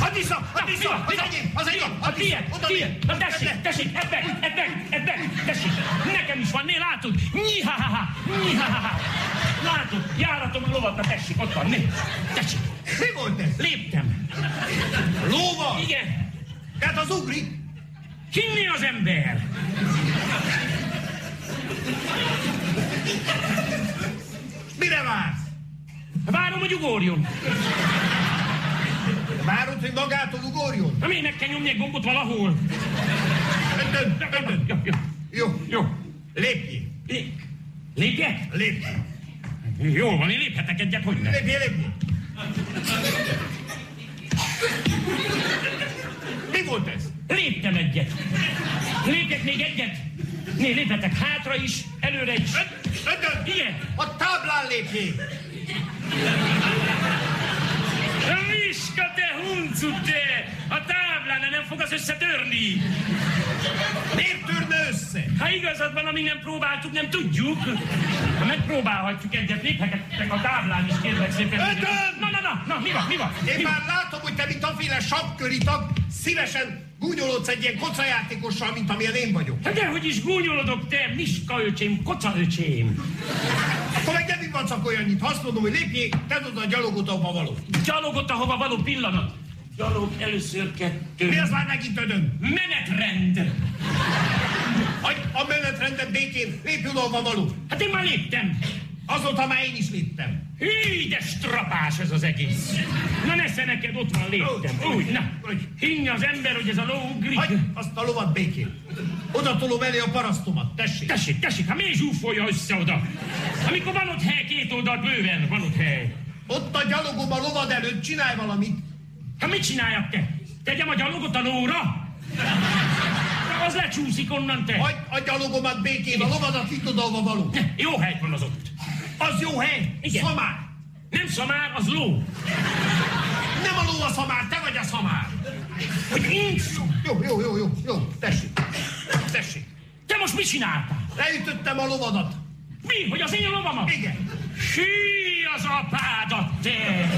Add vissza, add vissza, az enyém, az enyém, A add vissza, oda néz. Na tessék, tessék, edd meg, edd meg, edd meg, tessék. Nekem is van, né, látod? Nyihahaha, nyihahaha. Látod, járatom a lovat, na tessék, ott van, né. Tessék, Mi volt ez? léptem. Lóval? Igen, Tehát az ugrik. hinni az ember. Mire vársz? Várom, hogy ugorjon. Várod, hogy magától ugorjon? Na miért meg kell nyomni egy gombot valahol? Öntön, öntön. Jó, jó, Jó, jó. lépjél, Lé- Lépjek? lépjél. Jó van, én léphetek egyet, hogy ne. Lépjél, lépjél. Mi volt ez? Léptem egyet. Lépjek még egyet. Né, léphetek hátra is, előre is. Öntön, Igen. a táblán lépjél. Miska, te huncu, te! A táblán nem fog az összetörni. Miért törne össze? Ha igazad van, amíg nem próbáltuk, nem tudjuk. Ha megpróbálhatjuk egyet, léphetek a táblán is, kérlek szépen. Ötön! Na, na, na, na, mi van, mi van? Én Mi van? már látom, hogy te, mint aféle sapköri tag, szívesen gúnyolódsz egy ilyen kocajátékossal, mint amilyen én vagyok. Hát dehogy is gúnyolodok, te, Miska öcsém, koca öcsém. Akkor meg nem vacak olyannyit. Ha azt mondom, hogy lépjél, tedd oda a gyalogot, ahova való. Gyalogott, ahova való pillanat. Gyalog először kettő. Mi az már megint ödön? Menetrend. Hagy a menetrendet békén, lépj oda, ahova való. Hát én már léptem. Azóta már én is léptem. Hű, de strapás ez az egész. Na nesze neked, ott van, léptem. Úgy, Úgy, na. úgy. Hinni az ember, hogy ez a ló ugrik. Hagy azt a lovat békén. Oda tolom elé a parasztomat, tessék. Tessék, tessék, hát miért zsúfolja össze oda? Amikor van ott hely, két oldalt bőven, van ott hely. Ott a gyalogom a lovad előtt, csinálj valamit. Hát mit csináljak te? Tegyem a gyalogot a lóra? Na, Az lecsúszik onnan te. Hagy a gyalogomat békén, a lovadat vidd oda, való. Jó hely van az ott. Az jó hely. Igen. Szamár. Nem szamár, az ló. Nem a ló a szamár, te vagy a szamár. Hogy én szamár. Jó, jó, jó, jó, jó, tessék. Tessék. Te most mit csináltál? Leütöttem a lovadat. Mi, hogy az én lovamat? Igen. Hű az apádat, te!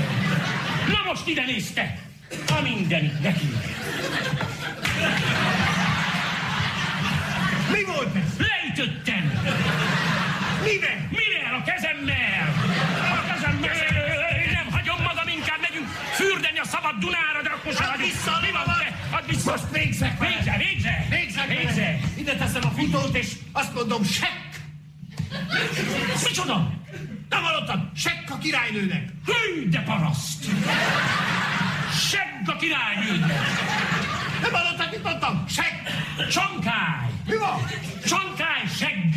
Na most ide nézte! A mindenit neki. Mi volt ez? Leütöttem! Mivel? Mivel? A kezemmel! A kezemmel! Nem hagyom magam, inkább megyünk fürdeni a szabad Dunára, de akkor sem Add vissza Mi van te? Add vissza! Most végzek vele. Végze, végze! Végzek. Végze! Ide teszem a futót, és azt mondom, sekk! Micsoda? Nem hallottam? Sekk a királynőnek! Hű, de paraszt! Segg a királynőnek! Nem hallottad, mit mondtam? Sekk! Csankály! Mi van? Csankály, segg!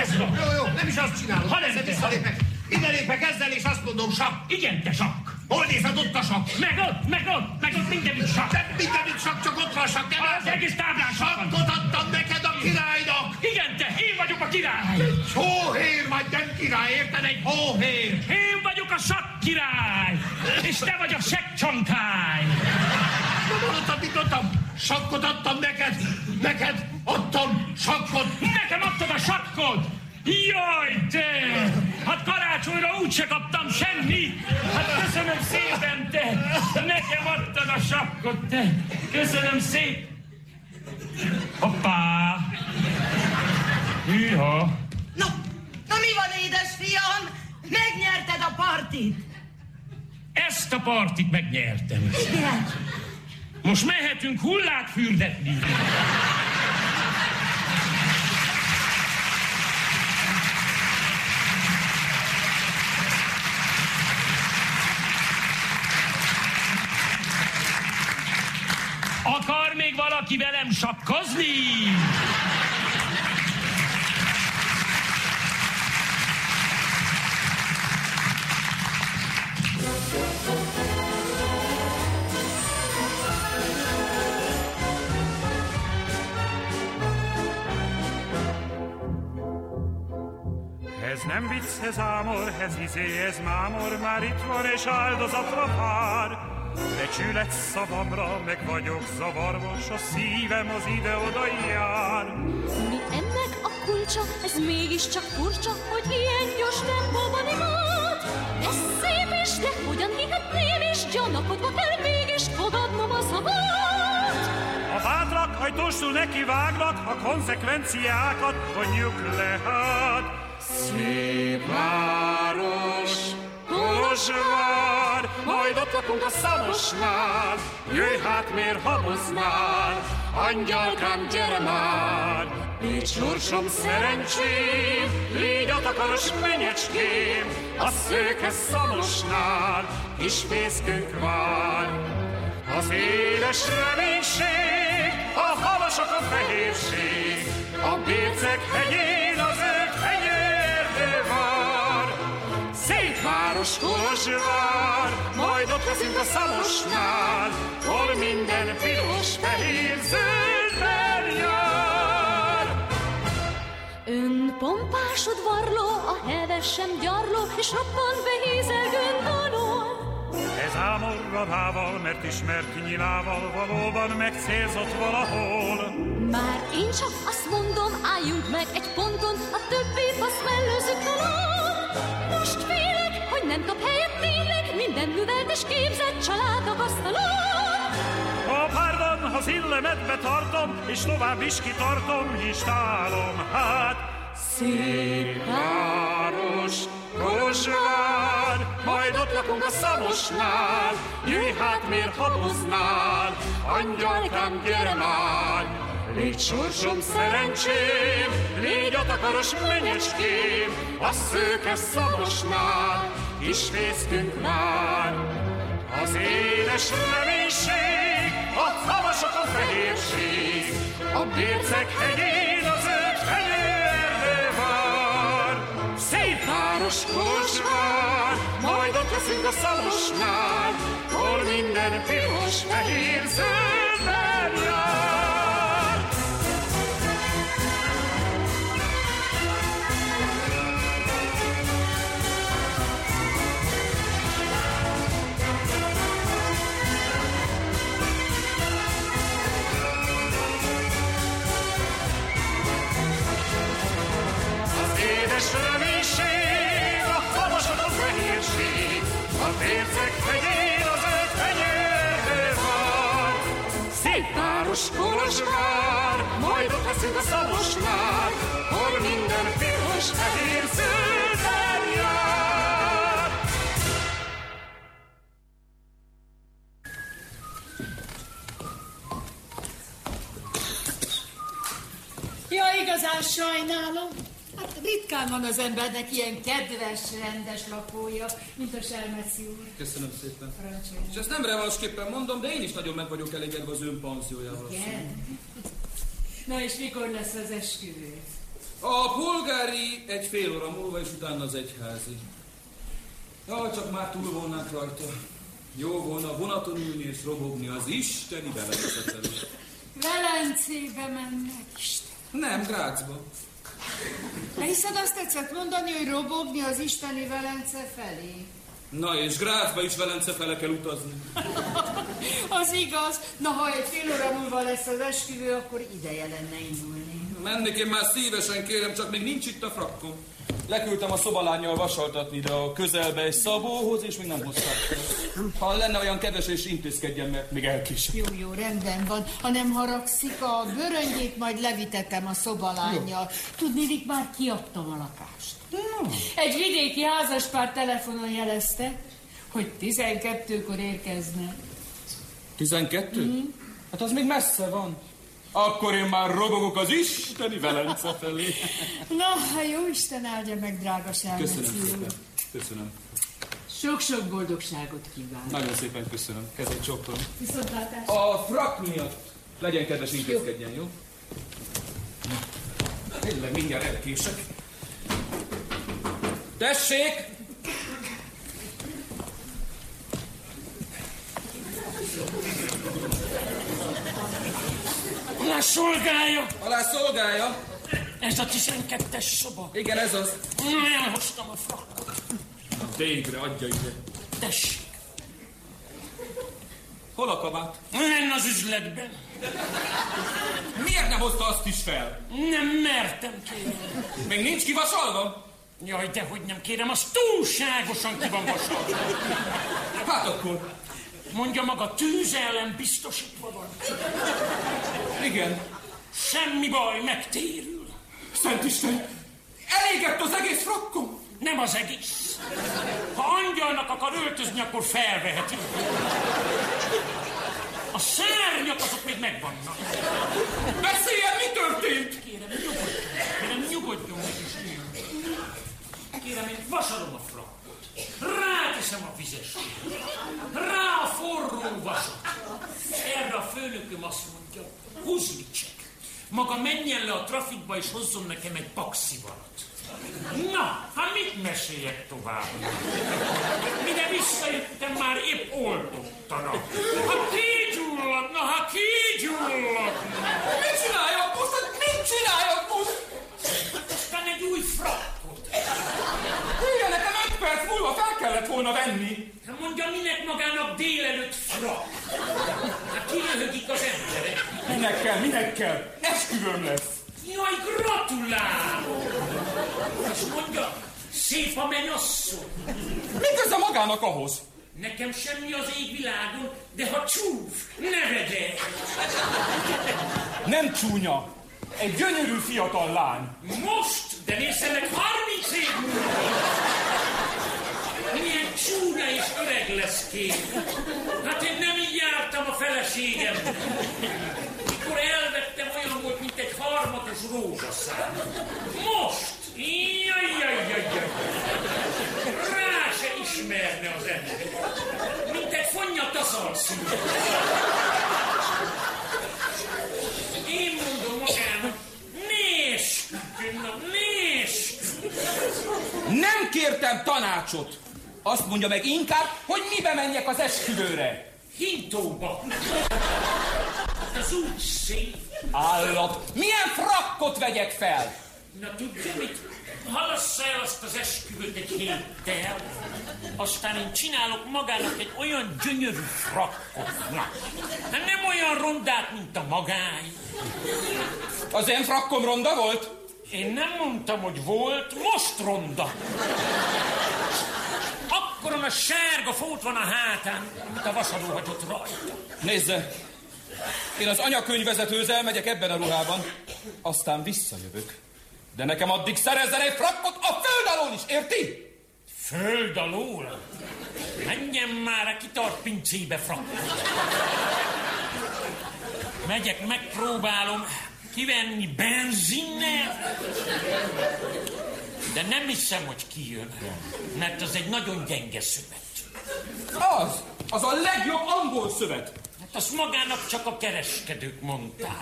Ez van. Jó, jó, nem is azt csinálom. Ha nem visszalépek. Ide lépek ezzel, és azt mondom, sakk! Igen, te sakk! Hol nézed ott a sakk? Meg ott, meg ott, meg ott mindenütt sakk! Nem mindenütt sakk, csak ott van sakk, nem Az egész táblán. Sakkot adtam neked a királynak! Igen, te, én vagyok a király! Hóhér vagy, nem király, érted? Egy hóhér! Én vagyok a sakk király! És te vagy a segg csankály! Nem hallottad, mit mondtam? Sakkot adtam neked! Neked adtam sakkot! Nekem adtad a sakkod! Jaj, te! Hát karácsonyra úgyse kaptam semmit! Hát köszönöm szépen, te! Nekem adtad a sakkot, te! Köszönöm szép! Hoppá! Hűha! No, na mi van, édes fiam? Megnyerted a partit. Ezt a partit megnyertem. Igen. Most mehetünk hullát fürdetni. Akar még valaki velem sapkozni? Ez nem vicc, ez ámor, ez izé, ez mámor, már itt van és áldozatra vár. Becsület szavamra, meg vagyok zavarva, s a szívem az ide-oda jár. Mi ennek a kulcsa, ez mégiscsak furcsa, hogy ilyen gyors tempóban imad. Ez szép is, de hogyan hihetném is, gyanakodva kell mégis fogadnom a szabad. A bátrak hajtósul neki vágnak, a konzekvenciákat vonjuk le hát. Szép város, Kolozsvár, majd ott lakunk a szamosnál, jöjj hát miért haboznál, angyalkám gyere már, légy sorsom szerencsém, légy a takaros menyecském, a szőke szamosnál, kis fészkünk vár. Az éles reménység, a halasok a fehérség, a bércek hegyén város Kolozsvár, majd ott leszünk a szamosnál, hol minden piros, fehér, zöldben jár. Ön pompás udvarló, a hevesen gyarló, és roppan behízelgőn tanul. Ez ámorra vával, mert ismert nyilával valóban megcélzott valahol. Már én csak azt mondom, álljunk meg egy ponton, a többi fasz mellőzzük talán. Nem kap helyet tényleg, minden művelt és képzett család a asztalon. Ha pár van, ha zillemet betartom, és tovább is kitartom, istálom, hát szép város, Kolozsvár, majd ott lakunk a szamosnál, jöjj hát miért haboznál, angyalkám gyere már, Légy sorsom szerencsém, légy a takaros menyecském, a szőke szamosnál, kis vár. Az édes reménység, a havasok a fehérség, a bércek hegyén az öt fenyerdő vár. Szép város Kolozsvár, majd ott leszünk a szalosnál, hol minden piros, fehér, zöldben Édes reménység, a havasod a fehérség, a tércek fegyén az egy fenyőhöz vár. Szép páros kolozsvár, majd ott leszünk a szabosnál, hol minden piros fehér zöld. Ritkán van az embernek ilyen kedves, rendes lakója, mint a Selmeci úr. Köszönöm szépen. Parancsoljon. És ezt nem revalsképpen mondom, de én is nagyon meg vagyok elégedve az ön panziójával. Igen. Na és mikor lesz az esküvő? A polgári egy fél óra múlva, és utána az egyházi. Ja, csak már túl volnánk rajta. Jó volna vonaton ülni és robogni az isteni belevezetelő. Velencébe mennek, Isten. Nem, Grácsba. De hiszed azt tetszett mondani, hogy robogni az isteni Velence felé? Na és Grácsba is Velence fele kell utazni. Az igaz. Na, ha egy fél óra múlva lesz az esküvő, akkor ideje lenne indulni. Mennék én már szívesen kérem, csak még nincs itt a frakkom. Leküldtem a szobalányjal vasaltatni ide a közelbe egy szabóhoz, és még nem hozták. Ha lenne olyan kedves, és intézkedjen, mert még elkésem. Jó, jó, rendben van. Ha nem haragszik, a bőröngyét majd levitetem a szobalányjal. Tudnélik, már kiadtam a lakást. Egy vidéki házaspár telefonon jelezte, hogy 12-kor érkezne. 12? Mm. Hát az még messze van. Akkor én már robogok az isteni Velence felé. Na, ha jó Isten áldja meg, drága Selmeci Köszönöm szépen. Köszönöm. Sok-sok boldogságot kívánok. Nagyon szépen köszönöm. Kezét csókolom. Viszontlátásra. A frak miatt legyen kedves, intézkedjen, jó? Tényleg mindjárt elkések. Tessék! Alá szolgálja! Alá szolgálja! Ez a 12-es szoba. Igen, ez az. Elhoztam a frakkot. Végre, adja ide. Tessék. Hol a kabát? Menn az üzletben. Miért nem hozta azt is fel? Nem mertem kérni. Még nincs kivasalva? Jaj, de hogy nem kérem, az túlságosan ki van vasalva. Hát akkor. Mondja maga, tűz ellen biztosítva van. Igen. Semmi baj, megtérül. Szent Isten! Elégett az egész frakkom! Nem az egész. Ha angyalnak akar öltözni, akkor felveheti. A szárnyak azok még megvannak. Beszéljen, mi történt? Kérem, nyugodjon. Kérem, nyugodjon meg is. Kérem, én vasalom a. Ráteszem a vizes. Rá a forró vasat. Erre a főnököm azt mondja, Huzlicek, maga menjen le a trafikba és hozzon nekem egy paxivalat. Na, hát mit meséljek tovább? Mire visszajöttem, már épp oldottanak. Ha kigyulladna, ha kigyulladna. Mit csináljak most? Hát Mit csináljak most? Aztán egy új frakkot. Hülye, nekem perc múlva fel kellett volna venni. Hát mondja, minek magának délelőtt frak? Hát kiröhögik az emberek. Minek kell, minek kell? Esküvőm lesz. Jaj, gratulálok! És mondja, szép a mennyasszony. Mi köze magának ahhoz? Nekem semmi az égvilágon, de ha csúf, ne vegye! Nem csúnya. Egy gyönyörű fiatal lány. Most, de nézze meg 30 év múlva! Milyen csúnya és öreg lesz kép. Hát én nem így jártam a feleségem. Mikor elvettem, olyan volt, mint egy harmatos rózsaszám. Most! Jaj, jaj, jaj, jaj. Rá se ismerne az ember. Mint egy fonnya taszalszú. Én mondom magának, nézd, nézd! Nem kértem tanácsot. Azt mondja meg inkább, hogy mibe menjek az esküvőre. Hintóba. Az úgy szép. Állat. Milyen frakkot vegyek fel? Na tudja mit? Halassza el azt az esküvőt egy héttel, aztán én csinálok magának egy olyan gyönyörű frakkot. Na, nem olyan rondát, mint a magány. Az én frakkom ronda volt? Én nem mondtam, hogy volt, most ronda. Akkoron a sárga fót van a hátán, mint a vasadó hagyott rajta. Nézze, Én az anyakönyvvezetőhöz elmegyek ebben a ruhában, aztán visszajövök. De nekem addig szerezzen egy frakkot a föld alól is, érti? Föld alól? Menjen már a kitart pincébe, frakkot. Megyek, megpróbálom kivenni benzinnel, de nem hiszem, hogy kijön, mert az egy nagyon gyenge szövet. Az, az a legjobb angol szövet. Hát azt magának csak a kereskedők mondták.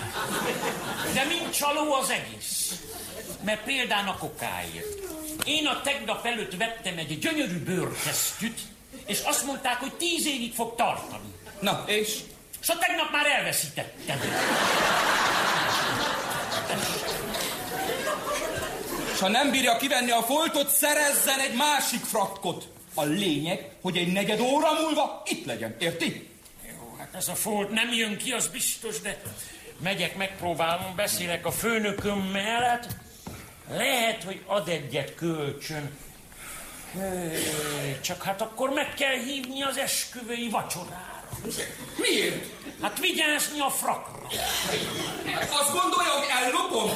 De mint csaló az egész. Mert példán a kokáért. Én a tegnap előtt vettem egy gyönyörű bőrkesztyűt, és azt mondták, hogy tíz évig fog tartani. Na, és? És a tegnap már elveszítettem. Ha nem bírja kivenni a foltot, szerezzen egy másik frakkot. A lényeg, hogy egy negyed óra múlva itt legyen, érti? Jó, hát ez a folt nem jön ki, az biztos, de megyek, megpróbálom, beszélek a főnökömmel, hát lehet, hogy ad egyet kölcsön. Csak hát akkor meg kell hívni az esküvői vacsorára. Miért? Hát vigyázni a frakra. Azt gondolja, hogy ellopom?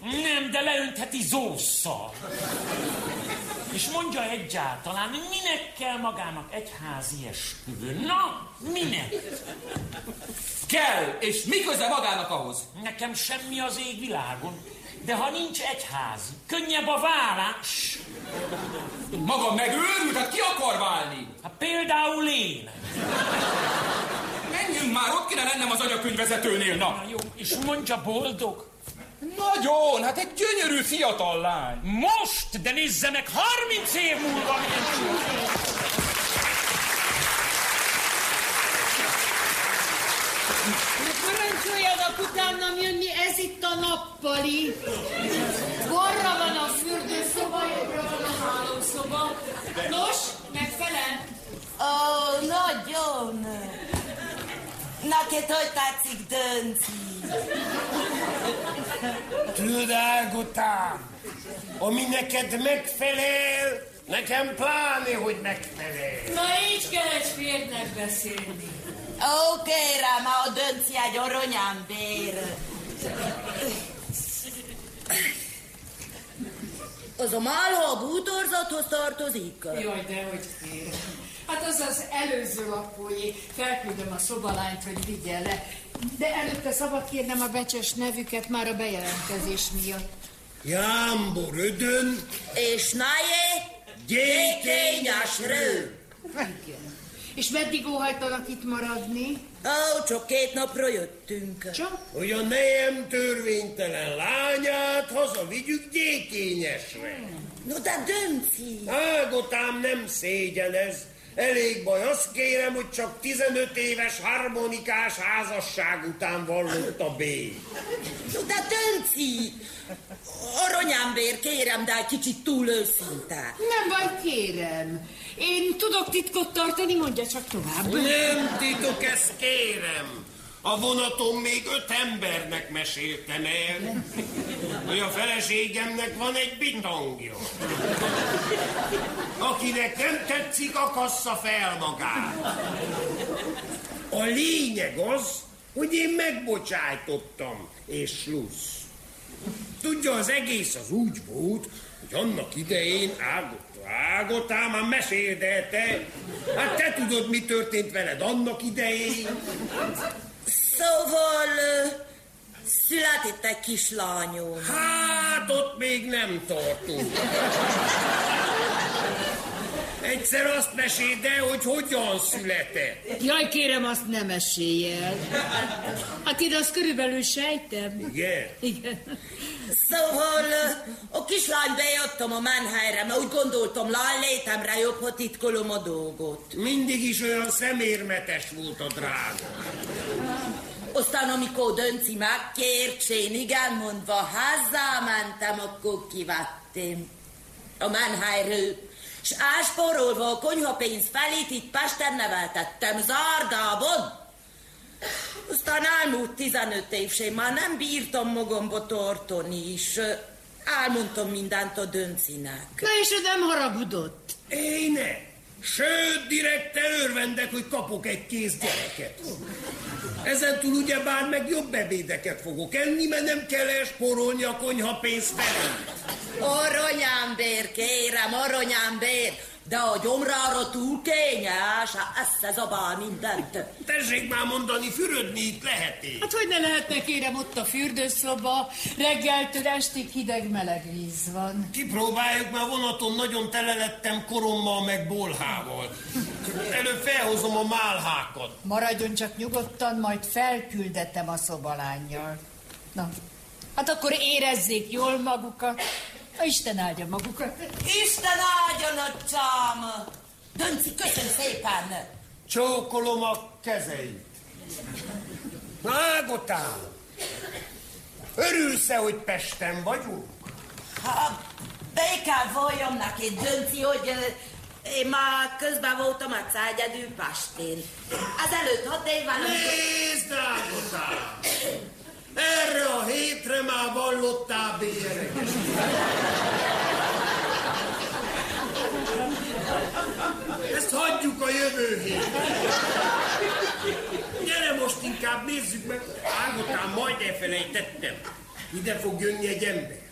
Nem, de leöntheti zósszal. És mondja egyáltalán, minek kell magának egy házi esküvő? Na, minek? Kell, és mi köze magának ahhoz? Nekem semmi az ég világon. De ha nincs egyházi, könnyebb a vállás. Maga megőrült, hát ki akar válni? Hát például én. Menjünk már, ott kéne lennem az anyakönyvvezetőnél, na. Na jó, és mondja boldog. Nagyon, hát egy gyönyörű fiatal lány. Most, de nézze meg, 30 év múlva milyen csúcs. Parancsoljanak utánam jönni, ez itt a nappali. Balra van a fürdőszoba, jobbra van a hálószoba. Nos, megfelel? Ó, nagyon. Neked hogy tetszik, Dönci? Tudod, Ágotám, ami neked megfelel, nekem pláne, hogy megfelel. Na így kell egy férnek beszélni. Ó, kérem, a Dönci egy aranyám bér. Az a málha a bútorzathoz tartozik? Jaj, de hogy kérem. Hát az az előző lakói. Felküldöm a szobalányt, hogy vigye le. De előtte szabad kérnem a becses nevüket már a bejelentkezés miatt. Jámbor ödön, És nájé, gyékényes rő. Igen. És meddig óhajtanak itt maradni? Ó, csak két napra jöttünk. Csak? hogy a nejem törvénytelen lányát hazavigyük gyékényesre. No de Dönci! Ágotám nem szégyenez. Elég baj, azt kérem, hogy csak 15 éves harmonikás házasság után vallott a B. No de Dönci! Aranyámbér, kérem, de egy kicsit túl őszinte. Nem baj, kérem. Én tudok titkot tartani, mondja csak tovább. Nem titok, ezt kérem. A vonaton még öt embernek meséltem el, hogy a feleségemnek van egy bitangja. Akinek nem tetszik, akassza fel magát. A lényeg az, hogy én megbocsájtottam, és slussz. Tudja, az egész az úgy volt, hogy annak idején Ágot, Ágotám, már meséld el te. Hát te tudod, mi történt veled annak idején. Szóval született egy kislányom. Hát ott még nem tartunk. Egyszer azt meséld el, hogy hogyan született. Jaj, kérem, azt nem mesélj el. Hát én azt körülbelül sejtem. Igen? Igen. Szóval a kislány bejöttem a menhelyre, mert úgy gondoltam, lán létemre jobb, ha titkolom a dolgot. Mindig is olyan szemérmetes volt a drága. Aztán, amikor Dönci megkért, s én igen mondva hazamentem, akkor kivettem a menhelyről. S ásporolva a konyhapénz felét itt Pesten neveltettem Zárdában. Aztán elmúlt 15 év, s én már nem bírtam magamba tartani, és elmondtam mindent a Döncinek. Na és ő nem haragudott. Én ne. Sőt, direkt örvendek, hogy kapok egy kész gyereket. Ezentúl ugyebár meg jobb ebédeket fogok enni, mert nem kell elsporolni a konyha pénz felé. Aranyámbér, kérem, aranyámbér. De a gyomrára túl kényes, ezt ez a bál mindent. Tessék már mondani, fürödni itt leheté. Hát hogy ne lehetne kérem ott a fürdőszoba, reggeltől estig hideg-meleg víz van. Kipróbáljuk, már vonaton nagyon tele lettem korommal meg bolhával. Előbb felhozom a málhákat. Maradjon csak nyugodtan, majd felküldetem a szobalányjal. Na, hát akkor érezzék jól magukat. Isten áldja magukat. Isten áldja, nagycsám! Dönci, köszön szépen! Csókolom a kezeit. Ágotál! Örülsz-e, hogy Pesten vagyunk? Ha, be kell valljam neki, Dönci, hogy én már közben voltam a cágyedű Pastén. Az előtt hat év van, amikor... Nézd, Ágotál! Erre a hétre már vallottál béreket. Ezt hagyjuk a jövő hétre. Gyere most inkább nézzük meg. Ágotán majd elfelejtettem. Ide fog jönni egy ember.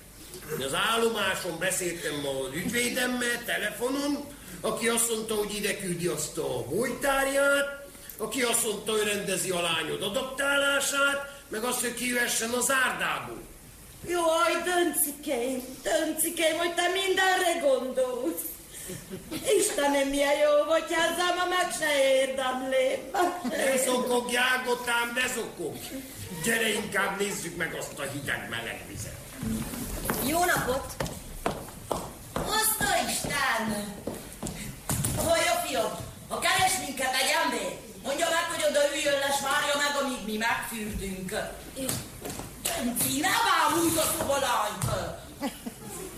Az állomáson beszéltem az ügyvédemmel telefonon, aki azt mondta, hogy ide küldi azt a bolytárját, aki azt mondta, hogy rendezi a lányod adaptálását, meg azt, hogy kijöhessen az árdából. Jaj, Döncikém, Döncikém, hogy te mindenre gondolsz. Istenem, milyen jó vagy hozzám, ha meg se érdemlém. Ne zokogj, Ágotám, ne zokogj! Gyere inkább nézzük meg azt a hideg meleg vizet. Jó napot! Hozta Isten! Hol jó fiam, ha keres minket egy ember, mondja meg, hogy oda üljön le, s várja meg, amíg mi megfürdünk. Dönci, ne bámulj a szobalányt!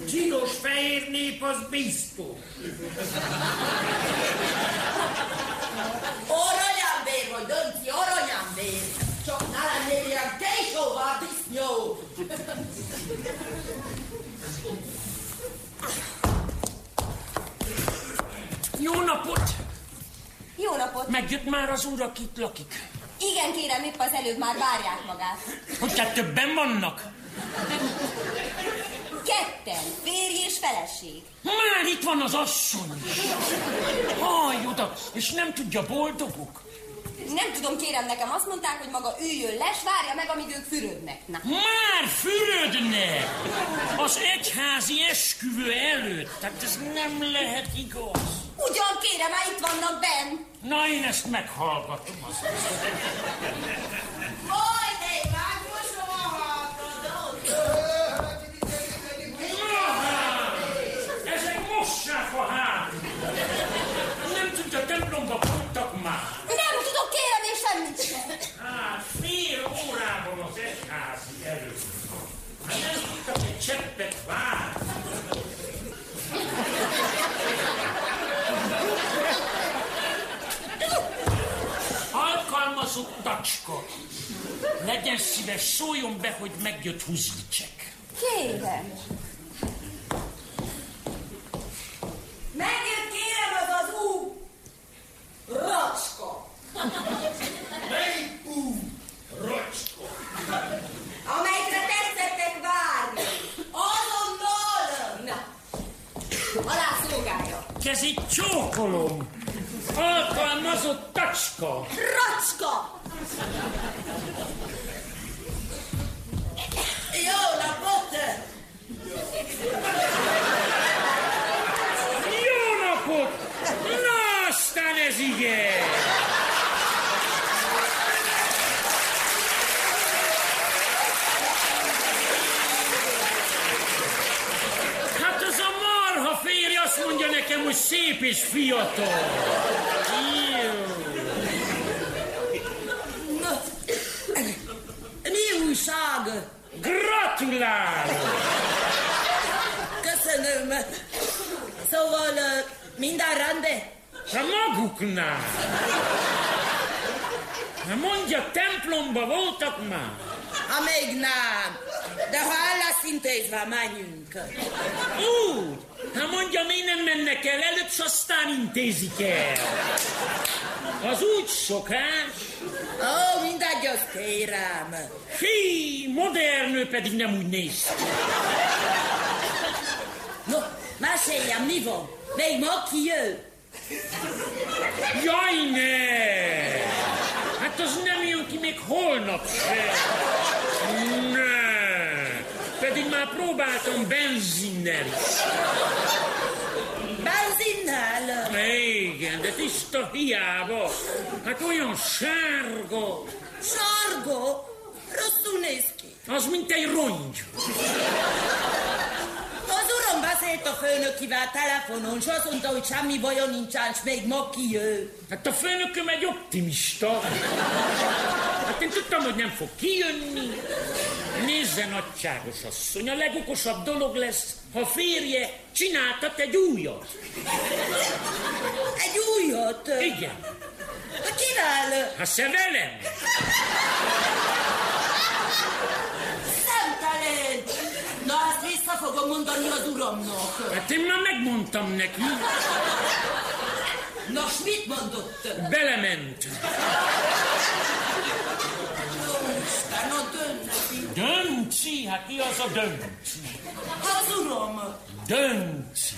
Csinos fehér nép az biztos. Aranyámbér vagy, Dönci, aranyámbér! Csak ne lennél ilyen késóvá disznyó! Jó napot! Jó napot! Megjött már az úr, aki itt lakik. Igen, kérem, épp az előbb már várják magát. Hogy te többen vannak? Ketten, férj és feleség. Már itt van az asszony is. Haj, oda, és nem tudja boldoguk. Nem tudom, kérem, nekem azt mondták, hogy maga üljön les, várja meg, amíg ők fürödnek. Na. Már fürödnek! Az egyházi esküvő előtt. Tehát ez nem lehet igaz. Ugyan, kérem, már itt vannak benn. Na, én ezt meghallgatom. Az. Oj, te vágmosom a hátadon! Ezek mossák a hát! Nem tudja, templomba futtak már. Nem tudok, kérem, és semmit sem. Hát, fél órában az egyházi előtt. Hát nem tudtak egy cseppet várni. Tacska. Legyen szíves, szóljon be, hogy megjött Huzlicsek. Kérem. Megjött kérem az az ú... Racska, Melyik ú, rocska? amelyikre tetszettek várni. Azonnal! Na, alá szolgálja. Kezét csókolom. Alkalmazott tacska. Racska! Jó napot! Jó napot! Na, aztán ez igen! Hát az a marha férj azt hogy szép és fiatal. Jó. Mi újság? Gratulálok! Köszönöm. Szóval minden rendben? A maguknál. Na mondja, templomba voltak már? Ha még nem. De ha el lesz intézve, menjünk. Úgy? Hát mondjam, én nem mennek el előbb, s aztán intézik el. Az úgy szokás. Ó, mindegy, azt kérem. Hi, modern, ő pedig nem úgy néz. No, meséljem, mi van? Még ma ki jön? Jaj, ne! Hát az nem jön ki még holnap se. Pedig már próbáltam benzinnel is. Benzinnel? Igen, de tiszta hiába. Hát olyan sárga. Sárga? Rosszul néz ki. Az mint egy rongy. Az uram beszélt a főnökivel telefonon, és azt mondta, hogy semmi baja nincsen, és még ma kijön. Hát a főnököm egy optimista. Hát én tudtam, hogy nem fog kijönni. Nézze, nagyságos asszony, a legokosabb dolog lesz, ha a férje csináltat egy újat. Egy újat? Igen. Hát kivel? Hát se velem. Na, ezt vissza fogom mondani az uramnak. Hát én már megmondtam neki. Nos, mit mondott? Belement. Dönci? Hát ki az a dönci? Az uram. Dönci.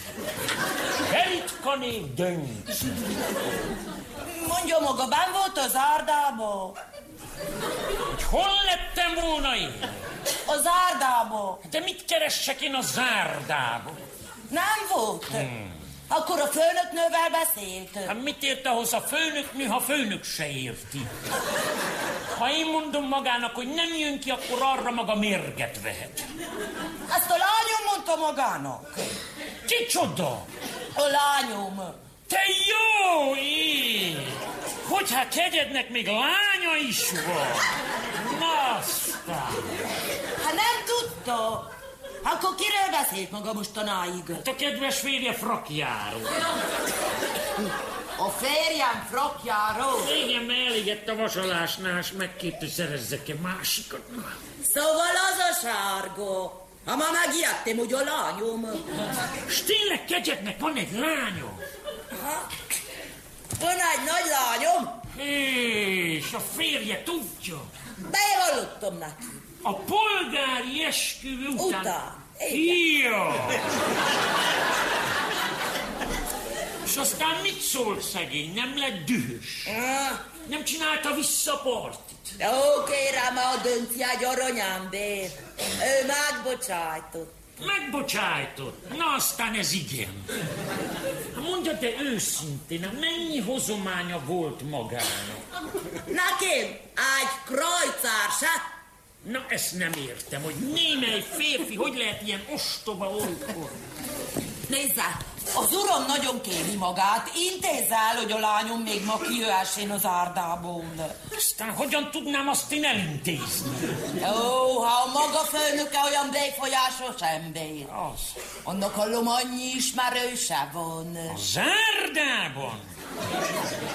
Beritka név Dönci. Mondja maga, ben volt az árdába? Hogy hol lettem volna én? Az árdába. De mit keressek én a zárdába? Nem volt. Hmm. Akkor a főnöknővel beszélt. Hát mit ért ahhoz a főnöknő, ha főnök se érti? Ha én mondom magának, hogy nem jön ki, akkor arra maga mérget vehet. Ezt a lányom mondta magának. Kicsoda? A lányom. Te jó ég! Hogy hát kegyednek még lánya is van? Na aztán. Hát nem tudta. Akkor kiről beszélt maga mostanáig? Hát a kedves férje frakjáról. A férjem frakjáról? Igen, mert elégett a vasalásnál, és megkért, hogy szerezzek-e másikat. Szóval az a sárga. Ha ma megijedtem, hogy a lányom. És tényleg kegyednek van egy lányom? Van egy nagy lányom? És a férje tudja. De én hallottam neki. A polgári esküvő után... Után. Jó. És aztán mit szólt szegény? Nem lett dühös? Nem csinálta vissza a partit? Jó, kérem, a dönti egy aranyámbér. Ő megbocsájtott. Megbocsájtott. Na aztán ez igen. Mondja, de őszintén, mennyi hozománya volt magának? Nekem egy krajcár Na, ezt nem értem, hogy némely férfi hogy lehet ilyen ostoba olykor. Nézze, az uram nagyon kéri magát. Intézz el, hogy a lányom még ma kijöhessen az árdából. Aztán hogyan tudnám azt én elintézni? Ó, ha a maga főnöke olyan befolyásos ember. Az. Annak hallom annyi ismerőse van. A zárdában?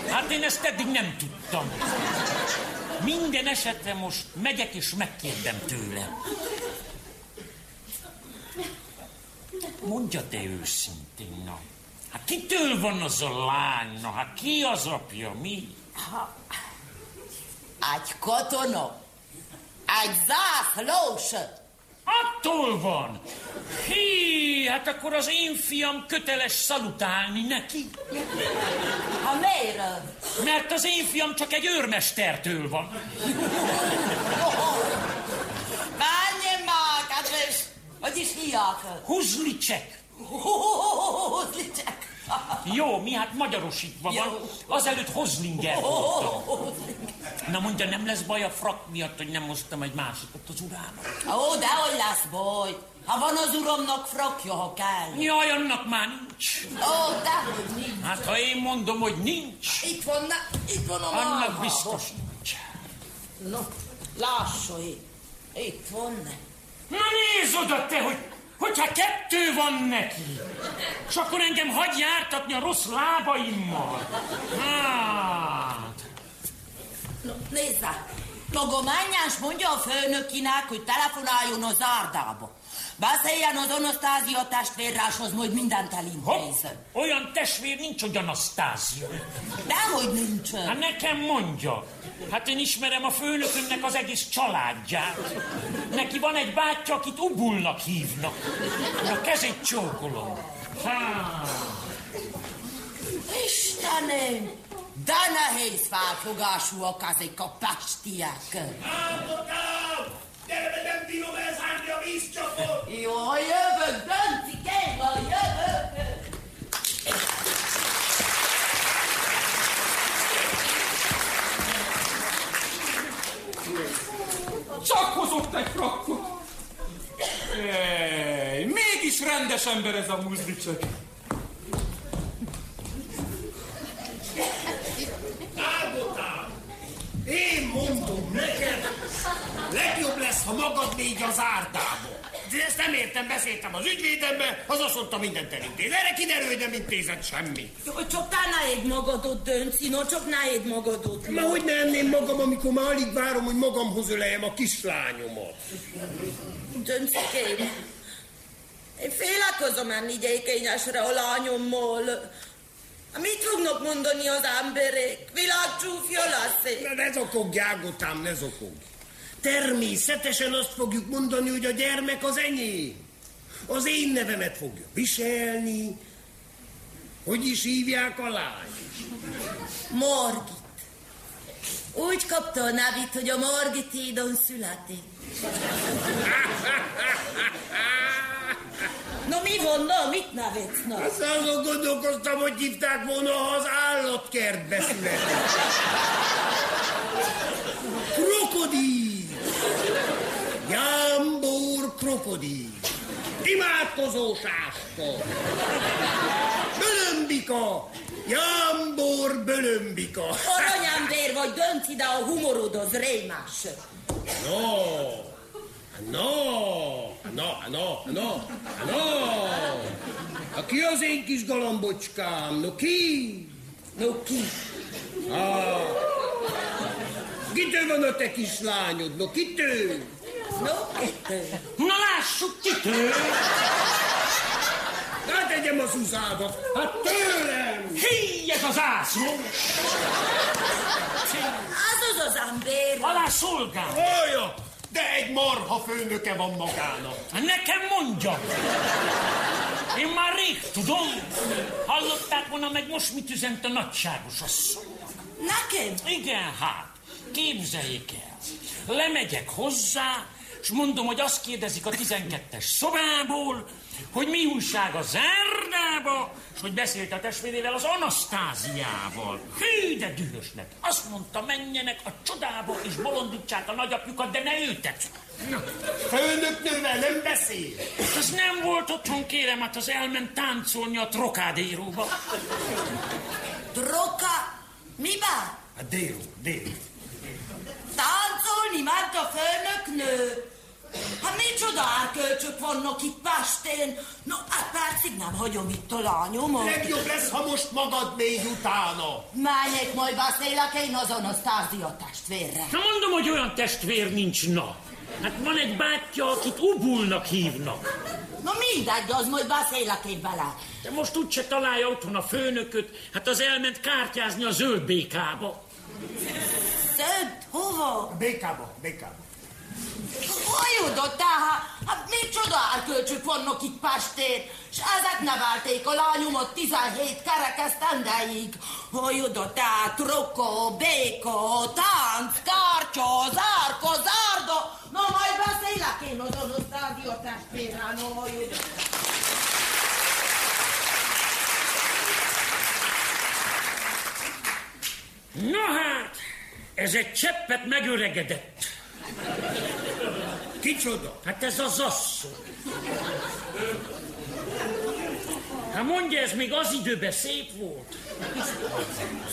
Hát én ezt eddig nem tudtam. Minden esetre most megyek és megkérdem tőle. Mondja te őszintén, na. Hát kitől van az a lány? Na, hát ki az apja, mi? Ha, egy katona. Egy zászlós. Attól van. Hí, hát akkor az én fiam köteles szalutálni neki. Ha miért? Mert az én fiam csak egy őrmestertől van. Menjen már, kedves! Hogy is hívják? Huzlicek. Huzlicek. Jó, mi hát magyarosítva van. Azelőtt Hozlinger. Na mondja, nem lesz baj a frak miatt, hogy nem hoztam egy másikat az urának? Ó, de hogy lesz baj? Ha van az uramnak frakja, ha kell. Jaj, annak már nincs. Ó, de hogy nincs. Hát ha én mondom, hogy nincs, Itt van, ne, itt van a annak biztos nincs. No, lássa itt. Itt van. Na nézd oda te, hogy hogyha kettő van neki, és akkor engem hagy jártatni a rossz lábaimmal. Hát, No, nézze, Logományás mondja a főnökinek, hogy telefonáljon a zárdába. Beszéljen az Anasztázia testvérráshoz, majd mindent elintéz. Olyan testvér nincs, hogy Anasztázia. Dehogy nincs. Hát nekem mondja. Hát én ismerem a főnökömnek az egész családját. Neki van egy bátyja, akit Ubulnak hívnak. A kezét csókolom. Há. Istenem, de nehéz felfogásúak ezek a pestiek. Álmodám! Gyere be, nem bírom elzárni a vízcsapot! Jó, jövök, Döncikém, a jövök. Csak hozott egy frakkot. Ej, mégis rendes ember ez a muzlicsek. Én mondom neked, legjobb lesz, ha magad légy az árdába. De ezt nem értem, beszéltem az ügyvédembe, az azt mondta mindent elintéz. Erre kiderül, hogy nem intézett semmi. Csak édd magadot, Dönci, no, csak ne édd magadot. Ma hogy ne enném magam, amikor már alig várom, hogy magamhoz öleljem a kislányomat. Döncikém, én félek hazamenni gyékényesre a lányommal. Mit fognak mondani az emberek? Világcsúfja lesz Ne, zokogj, Ágotám, ne zokogj. Természetesen azt fogjuk mondani, hogy a gyermek az enyém. Az én nevemet fogja viselni. Hogy is hívják a lány? Margit. Úgy kapta a nevét, hogy a Margitédon született. Na mi van, na, mit nevetsz, na? Azt azon gondolkoztam, hogy hívták volna, ha az állatkertbe született. Krokodíl! Jámbor krokodíl! Imádkozó sáska! Bölömbika! Jámbor bölömbika! Aranyember vagy, Dönci, de a humorod az rémás. No! No! No, no, no, no! A ki az én kis galambocskám? No ki? No ki? Ah. Kitől van a te kislányod? No kitől? No kitől? Na lássuk, kitől! Hát tegyem a szuzába. Hát tőlem! Híjek az ászló! Az az az ember. Alá szolgál! Hallja! De egy marha főnöke van magának. Nekem mondja! Én már rég tudom. Hallották volna meg most, mit üzent a nagyságos asszony. Nekem? Igen, hát. Képzeljék el. Lemegyek hozzá, és mondom, hogy azt kérdezik a 12-es szobából, hogy mi újság a zárdába, és hogy beszélt a testvérével az Anasztáziával. Hű, de lett. Azt mondta, menjenek a csodába, és bolondítsák a nagyapjukat, de ne őtet. Főnöknővel nem beszél. Az nem volt otthon, kérem, hát az elment táncolni a trokádéróba. Droka? Miben? Hát dél, dél. Táncolni ment a főnöknő. Hát micsoda elkölcsök vannak itt Pestén? No, egy percig nem hagyom itt a lányomat. Legjobb lesz, ha most magad mégy utána. Menjek, majd beszélek én az Anasztázia testvérre. Na mondom, hogy olyan testvér nincs, na. Hát van egy bátyja, akit Ubulnak hívnak. Na mindegy, az majd beszélek én vele. De most úgyse találja otthon a főnököt, hát az elment kártyázni a zöld békába. Szönt, hova? Békába, békába. Hogy oda tehát? Hát micsoda elkölcsök vannak itt Pestén, és ezek nevelték a lányomat 17 kerekesztendeig. Oda tehát rokko, béka, tánc, kártya, zárka, zárda. Na majd beszélek én az Anasztázia testvérrel, no hogy oda. Na hát, ez egy cseppet megöregedett. Kicsoda? Hát ez az asszony. Hát mondja, ez még az időben szép volt.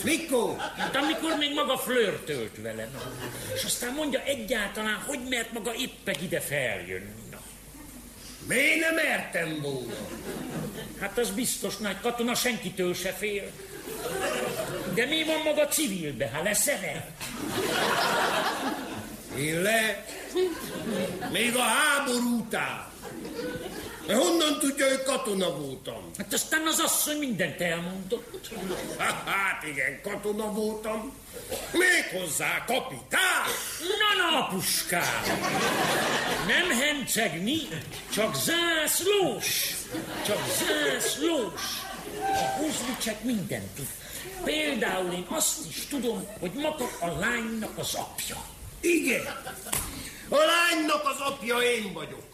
Mikor? Hát amikor még maga flörtölt vele. Na. És aztán mondja egyáltalán, hogy mert maga éppen ide feljönni. Na. Miért nem mertem volna? Hát az biztos nagy katona senkitől se fél. De mi van maga civilbe, ha leszere? Én le? Még a háború után. De honnan tudja, hogy katona voltam? Hát aztán az asszony mindent elmondott. Hát igen, katona voltam. Méghozzá kapitán. Na, na, puskám! Nem hencegni, csak zászlós. Csak zászlós. A Huzmicek mindent tud. Például én azt is tudom, hogy maga a lánynak az apja. Igen. A lánynak az apja én vagyok.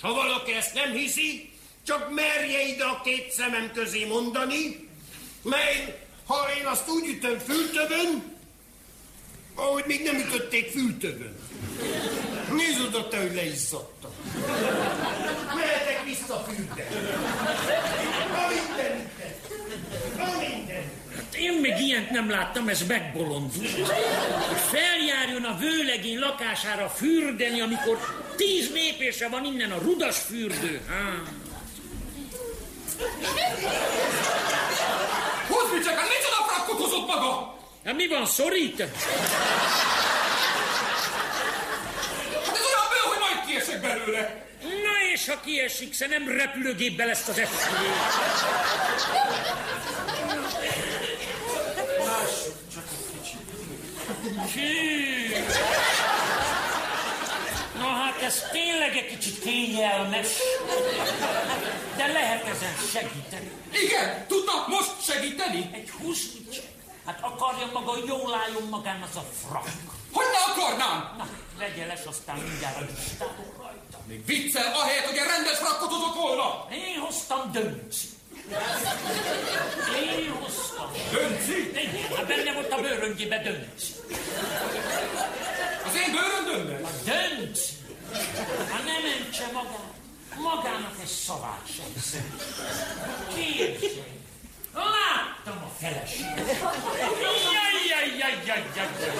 Ha valaki ezt nem hiszi, csak merje ide a két szemem közé mondani, mert ha én azt úgy ütöm fültövön, ahogy még nem ütötték fültövön. Nézd oda te, hogy leizzadtam. Mehetek vissza fülbe. A minden, a minden. Hát én még ilyent nem láttam, ez megbolondul. Hogy feljárjon a vőlegény lakására fürdeni, amikor tíz lépésre van innen a rudas fürdő. Há. Húzd, Micsekán, micsoda frakkot hozott maga? Hát mi van, szorít? Hát ez olyan bő, hogy majd kiesek belőle. Na és ha kiesik, se nem repülőgépbe lesz az esküvő. Hű. Na hát ez tényleg egy kicsit kényelmes, de lehet ezen segíteni. Igen, tudna most segíteni? Egy húsmicse. Hát akarja maga, jól álljon magán az a frak. Hogy ne akarnám? Na, legyen les, aztán mindjárt a listálok rajta. Még viccel, ahelyett, hogy egy rendes frakkot hozott volna. Én hoztam dönci. Én hoztam. Dönci? Igen, hát benne volt a bőröngyébe dönci. Az én bőröndömben? A dönci. Hát ne mentse magát. Magának egy szavát sem. Képzelj. Láttam a feleséget. Jaj, jaj, jaj, jaj, jaj, jaj.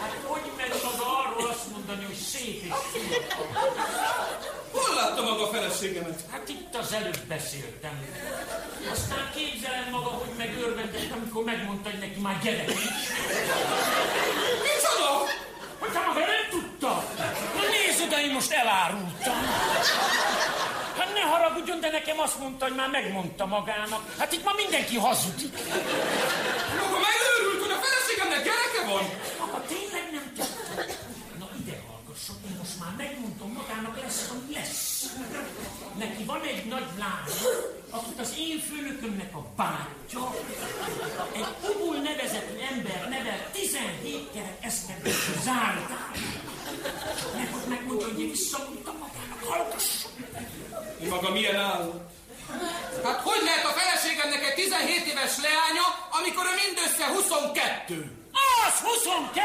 Hát hogy megy az arról azt mondani, hogy szép és fiatal? Hol látta maga a feleségemet? Hát itt az előbb beszéltem. Aztán képzelem maga, hogy megörvendett, amikor megmondta, hogy neki már gyerek is. Micsoda? Hogyha maga nem tudta. Na nézd oda, én most elárultam. Hát ne haragudjon, de nekem azt mondta, hogy már megmondta magának. Hát itt ma mindenki hazudik. Maga megőrült, hogy a feleségemnek gyereke van? Maga tényleg nem tudta. Na ide hallgasson, én most már megmondtam magának lesz, ami lesz. Neki van egy nagy lánya, akit az én főnökömnek a bátyja, egy Ubul nevezetű ember nevel 17 kerek eszkedésű zárdán. Meg ott megmondta, hogy én visszamondtam magának, hallgasson. Mi maga milyen áll? Hát hogy lehet a feleségemnek egy 17 éves leánya, amikor ő mindössze 22? Az 22!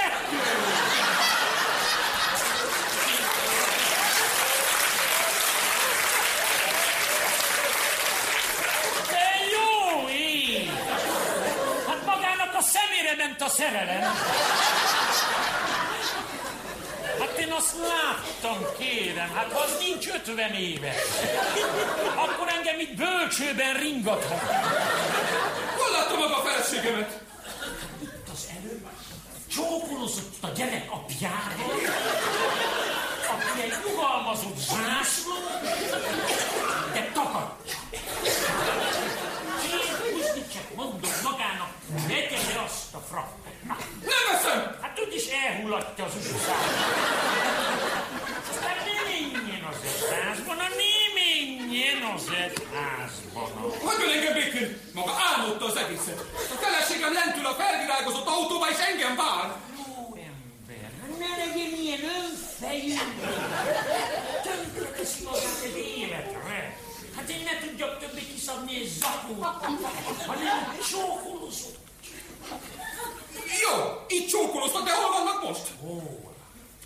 De jó ég! Hát magának a szemére ment a szerelem. Hát én azt láttam, kérem, hát az nincs 50 éves, akkor engem itt bölcsőben ringathat. Hol látta maga a feleségemet? Itt az előbb csókolózott a gyerek apjával, aki egy nyugalmazott zászló, de takadja. Én Kuznicek mondom le azt a frakkot. Na, Nem veszem! hát úgyis elhullatja az utcát. Aztán ne menjen az egyházban, ne menjen az egyházban. Hagyjon engem békén! Maga álmodta az egészet. A feleségem lentül a felvirágozott autóba, és engem vár. Jó ember, hát ne legyen ilyen önfejű. Tönkre teszi magát egy életre. Hát én ne tudjak többé kiszabni egy zakót, hanem csókolózott. Jó, itt csókoloztak, de hol vannak most? Hol?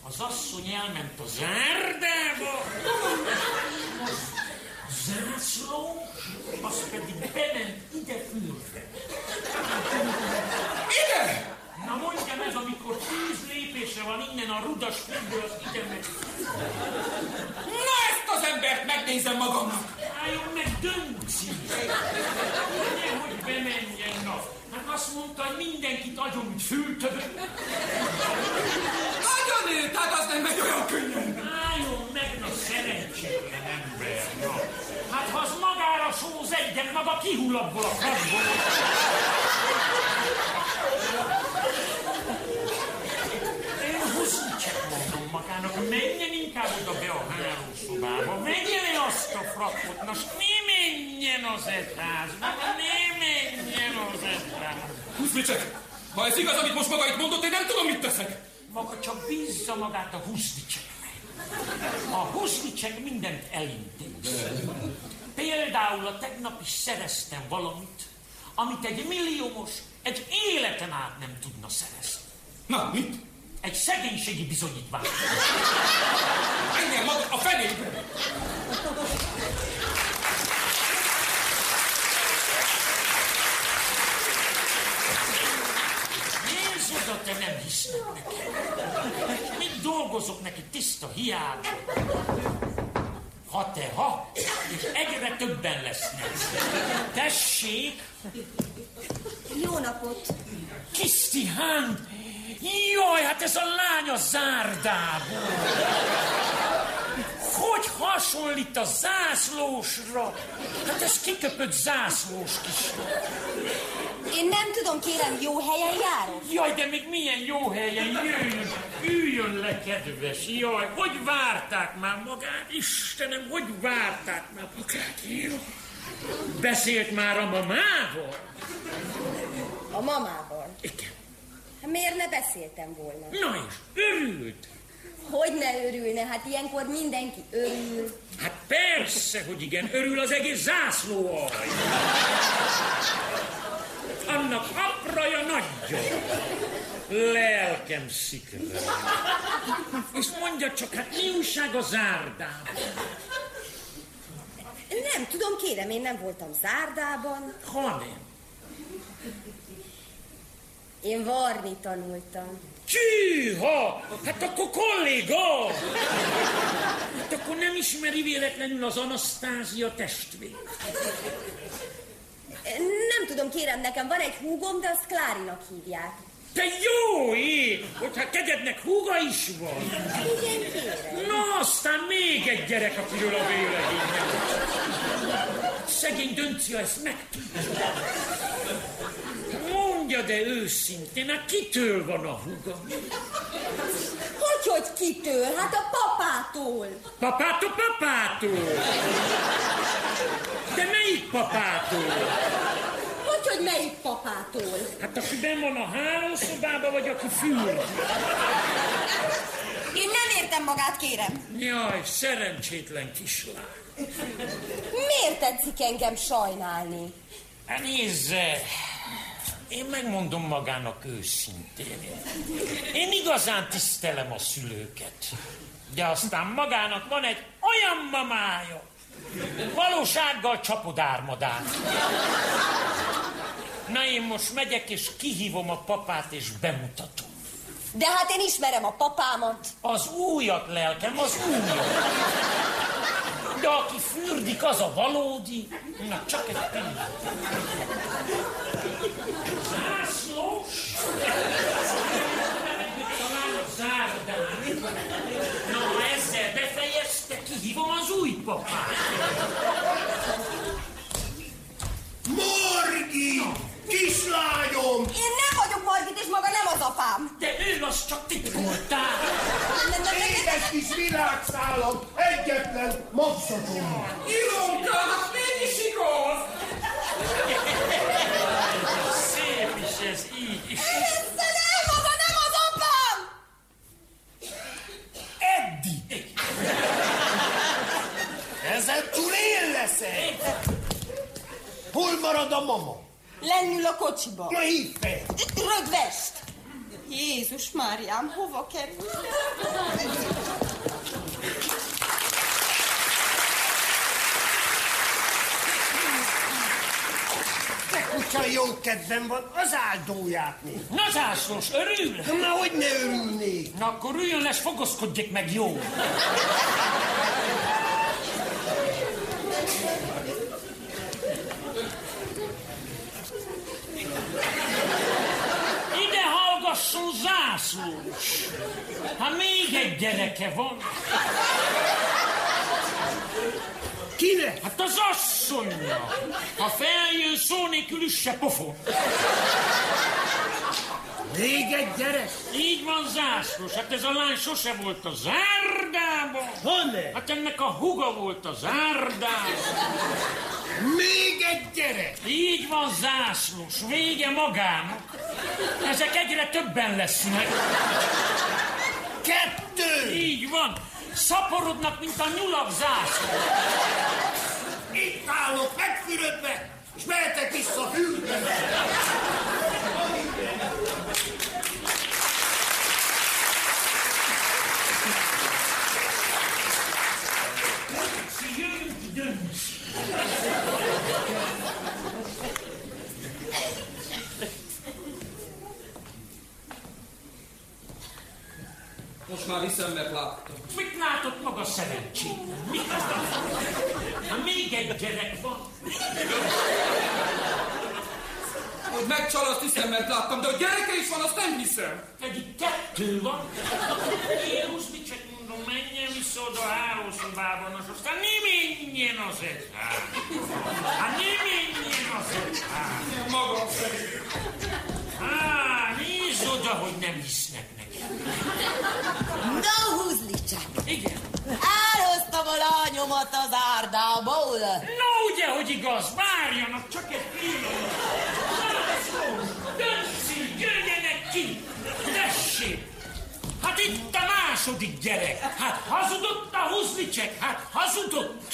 Az asszony elment a zárdába, most a zászló, az pedig bement ide fülre. Ide! Na mondja meg, amikor tíz lépésre van innen a rudas függő, az ide megy. Na ezt az embert megnézem magamnak! Álljon meg dönci! Nehogy bemenjen, na azt mondta, hogy mindenkit agyonügy fültövök. Nagyon őt, hát az nem megy olyan könnyen. Álljon meg a szerencsétlen ember. Na. Hát ha az magára sóz egyet, maga kihull abból a fagból. Én huszítsak mondom magának, menjen inkább oda be a hálószobába, vegye le azt a frakot, na menjen az egyházba, ne menjen az egyházba. Húsznicsek, ha ez igaz, amit most maga itt mondott, én nem tudom, mit teszek. Maga csak bízza magát a húsznicsekre. A húsznicsek mindent elintéz. Például a tegnap is szereztem valamit, amit egy milliómos egy életen át nem tudna szerezni. Na, mit? Egy szegénységi bizonyítvány. Engem maga a fenébe! Nézd oda, te nem hisznek nekem. Mit dolgozok neki tiszta hiába? Ha te ha, és egyre többen lesznek. Tessék, Jó napot! Kiszti Hand! Jaj, hát ez a lány a zárdából! Hogy hasonlít a zászlósra? Hát ez kiköpött zászlós kis. Én nem tudom, kérem, jó helyen járok? Jaj, de még milyen jó helyen jöjjön, üljön le, kedves. Jaj, hogy várták már magát? Istenem, hogy várták már magát? Jó. Beszélt már a mamával? A mamával. Igen. Hát miért ne beszéltem volna? Na és, örült? Hogy ne örülne? Hát ilyenkor mindenki örül. Hát persze, hogy igen, örül az egész zászlóalj. Annak apraja nagyja. Lelkem szikra. És mondja csak, hát mi újság a zárdában? Nem tudom, kérem, én nem voltam zárdában. Hanem? Én varni tanultam. Csűha! Hát akkor kolléga! Hát akkor nem ismeri véletlenül az Anasztázia testvér. Nem tudom, kérem, nekem van egy húgom, de azt Klárinak hívják. Te jó ég! Hogyha kegyednek húga is van. Igen, kérem. Na, aztán még egy gyerek, akiről a véleményem. Szegény Döncia ezt megtudja. Mondja, de őszintén, hát kitől van a húga? Hogy, hogy kitől? Hát a papától. Papától, papától! De melyik papától? Hogy, hogy melyik papától? Hát aki benn van a hálószobában, vagy aki fürd? Én nem értem magát, kérem. Jaj, szerencsétlen kislány. Miért tetszik engem sajnálni? Hát nézze, én megmondom magának őszintén. Én igazán tisztelem a szülőket. De aztán magának van egy olyan mamája, valósággal csapodármadár. Na én most megyek és kihívom a papát és bemutatom. De hát én ismerem a papámat. Az újat, lelkem, az újat. De aki fürdik, az a valódi. Na, csak egy pillanat. Talán a zárdán. Na, ha ezzel befejezte, kihívom az új papát. Morgi! Kislányom! Én nem vagyok Margit, és maga nem az apám. De ő az csak titkoltál. Édes kis világszállam, egyetlen magzatom! Ilonka, mégis igaz! Szép is ez Eddig. Ezen túl én leszek! Hol marad a mama? Lennül a kocsiba. Na hívd fel! Rögvest! Jézus Máriám, hova kerül? Kutya jó kedvem van, az áldóját néz. Na, zászlós, örül? Na, hogy ne örülnék? Na, akkor üljön le, és fogozkodjék meg jó. Ide hallgasson zászlós. Ha még egy gyereke van. Kinek? Hát az asszonya. Ha feljön szó nélkül üsse pofon. Még egy gyerek? Így van zászlós. Hát ez a lány sose volt a zárdában. Honne? Hát ennek a huga volt a zárdában. Még egy gyerek? Így van zászlós. Vége magának. Ezek egyre többen lesznek. Kettő! Így van. Szaporodnak, mint a nyulak zászló. Itt állok megfürödve, és mehetek vissza hűlbe. Dönts. Most már hiszem, mert láttam. Mit látott maga szerencsétlen? Mit látott? Ha még egy gyerek van. Hogy megcsal, azt hiszem, mert láttam, de hogy gyereke is van, azt nem hiszem. Pedig kettő van. Én húzni csak mondom, menjen vissza oda a hálószobában, az aztán ne menjen az egyház. Hát ne menjen az egyház. Magam szerint. Á, nézd oda, hogy nem hisznek neki. No, húzlicsak! Igen. Elhoztam a lányomat az árdából. No, ugye, hogy igaz, várjanak csak egy pillanat. Dönci, jöjjenek ki! Tessék! Hát itt a második gyerek. Hát hazudott a huzlicek, hát hazudott.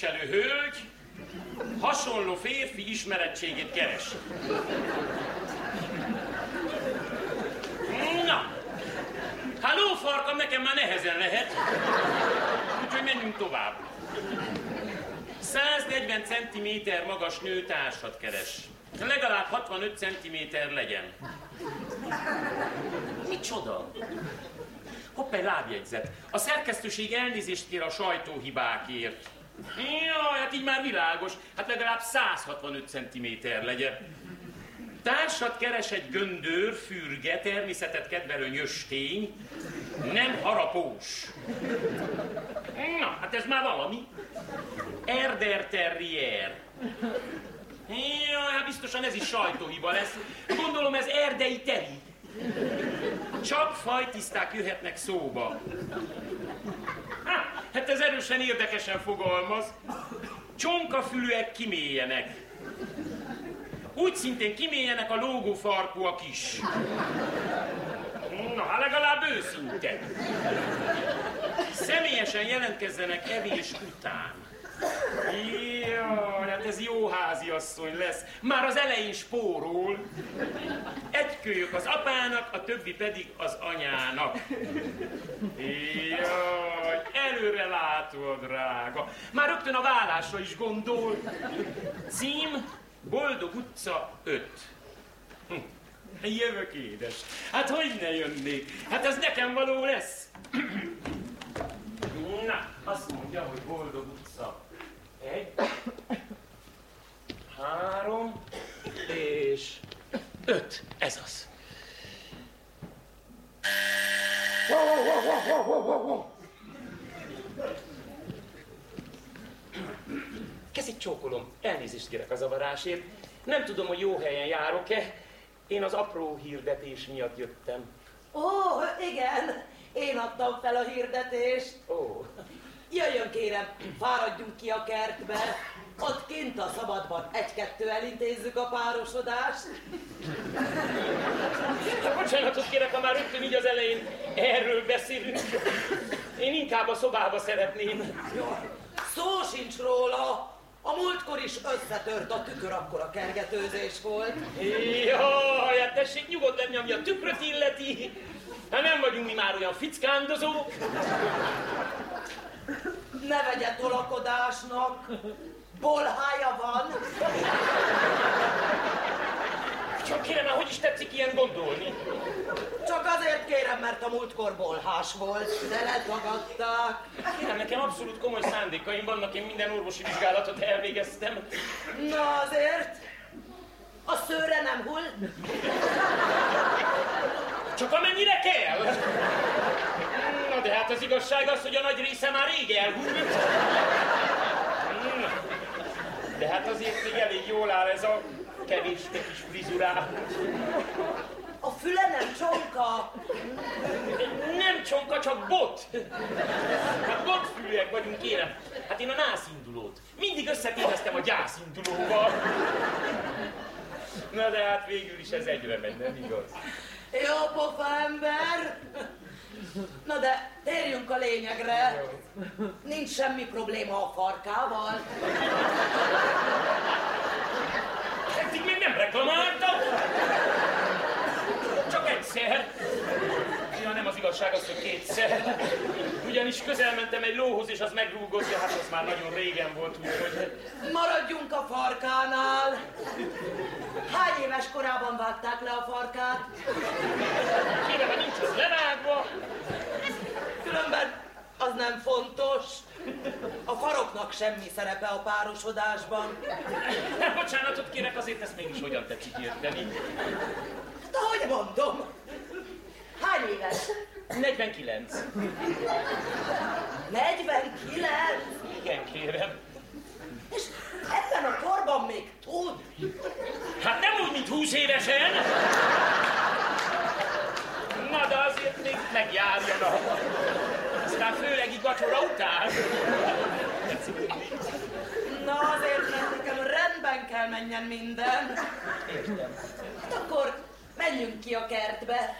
Viselő hölgy hasonló férfi ismerettségét keres. Na, hát lófarkam nekem már nehezen lehet, úgyhogy menjünk tovább. 140 cm magas nőtársat keres. Legalább 65 cm legyen. Micsoda? Hopp, egy lábjegyzet. A szerkesztőség elnézést kér a sajtóhibákért. Jaj, hát így már világos. Hát legalább 165 cm legyen. Társat keres egy göndör, fürge, természetet kedvelő nyöstény, nem harapós. Na, hát ez már valami. Erder Terrier. Jaj, hát biztosan ez is sajtóhiba lesz. Gondolom ez erdei teri. Csak fajtiszták jöhetnek szóba. Hát ez erősen érdekesen fogalmaz. Csonkafülűek kimélyenek. Úgy szintén kimélyenek a lógófarkúak is. Na, hát legalább őszinte. Személyesen jelentkezzenek evés után. Jaj, hát ez jó háziasszony lesz. Már az elején spórol. Egy kölyök az apának, a többi pedig az anyának. Jaj, előre látod, drága. Már rögtön a vállásra is gondol. Cím, Boldog utca 5. Hm. Jövök édes. Hát hogy ne jönnék? Hát ez nekem való lesz. Na, azt mondja, hogy Boldog utca egy, három és öt. Ez az. Kezit csókolom, elnézést kérek a zavarásért. Nem tudom, hogy jó helyen járok-e. Én az apró hirdetés miatt jöttem. Ó, igen, én adtam fel a hirdetést. Ó, Jöjjön kérem, fáradjunk ki a kertbe. Ott kint a szabadban egy-kettő elintézzük a párosodást. Hát bocsánatot kérek, ha már rögtön így az elején erről beszélünk. Én inkább a szobába szeretném. Szó sincs róla. A múltkor is összetört a tükör, akkor a kergetőzés volt. Jaj, hát tessék nyugodt lenni, ami a tükröt illeti. Hát nem vagyunk mi már olyan fickándozók. Ne vegye tolakodásnak. Bolhája van. Csak kérem, hogy is tetszik ilyen gondolni? Csak azért kérem, mert a múltkor bolhás volt, de letagadták. Kérem, nekem abszolút komoly szándékaim vannak, én minden orvosi vizsgálatot elvégeztem. Na azért, a szőre nem hull. Csak amennyire kell. De hát az igazság az, hogy a nagy része már rég elhúlt. De hát azért még elég jól áll ez a kevés kis frizurá. A füle nem csonka. Nem csonka, csak bot. Hát botfülűek vagyunk, kérem. Hát én a nászindulót mindig összetéveztem a gyászindulóval. Na de hát végül is ez egyre megy, nem igaz? Jó pofa ember. Na de térjünk a lényegre. Nincs semmi probléma a farkával. Eddig még nem reklamáltak. Csak egyszer. Az igazság az, hogy kétszer. Ugyanis közel mentem egy lóhoz, és az megrúgott, de hát az már nagyon régen volt, úgyhogy... Maradjunk a farkánál. Hány éves korában vágták le a farkát? Kérem, ha nincs az levágva. Különben az nem fontos. A faroknak semmi szerepe a párosodásban. Hát, bocsánatot kérek, azért ezt mégis hogyan tetszik érteni. De hogy mondom? Hány éves? 49. 49? Igen, kérem. És ebben a korban még tud? Hát nem úgy, mint 20 évesen. Na, de azért még megjárjanak. Aztán főleg így vacsora után. Na azért, mert nekem rendben kell menjen minden. Értem. Hát akkor menjünk ki a kertbe.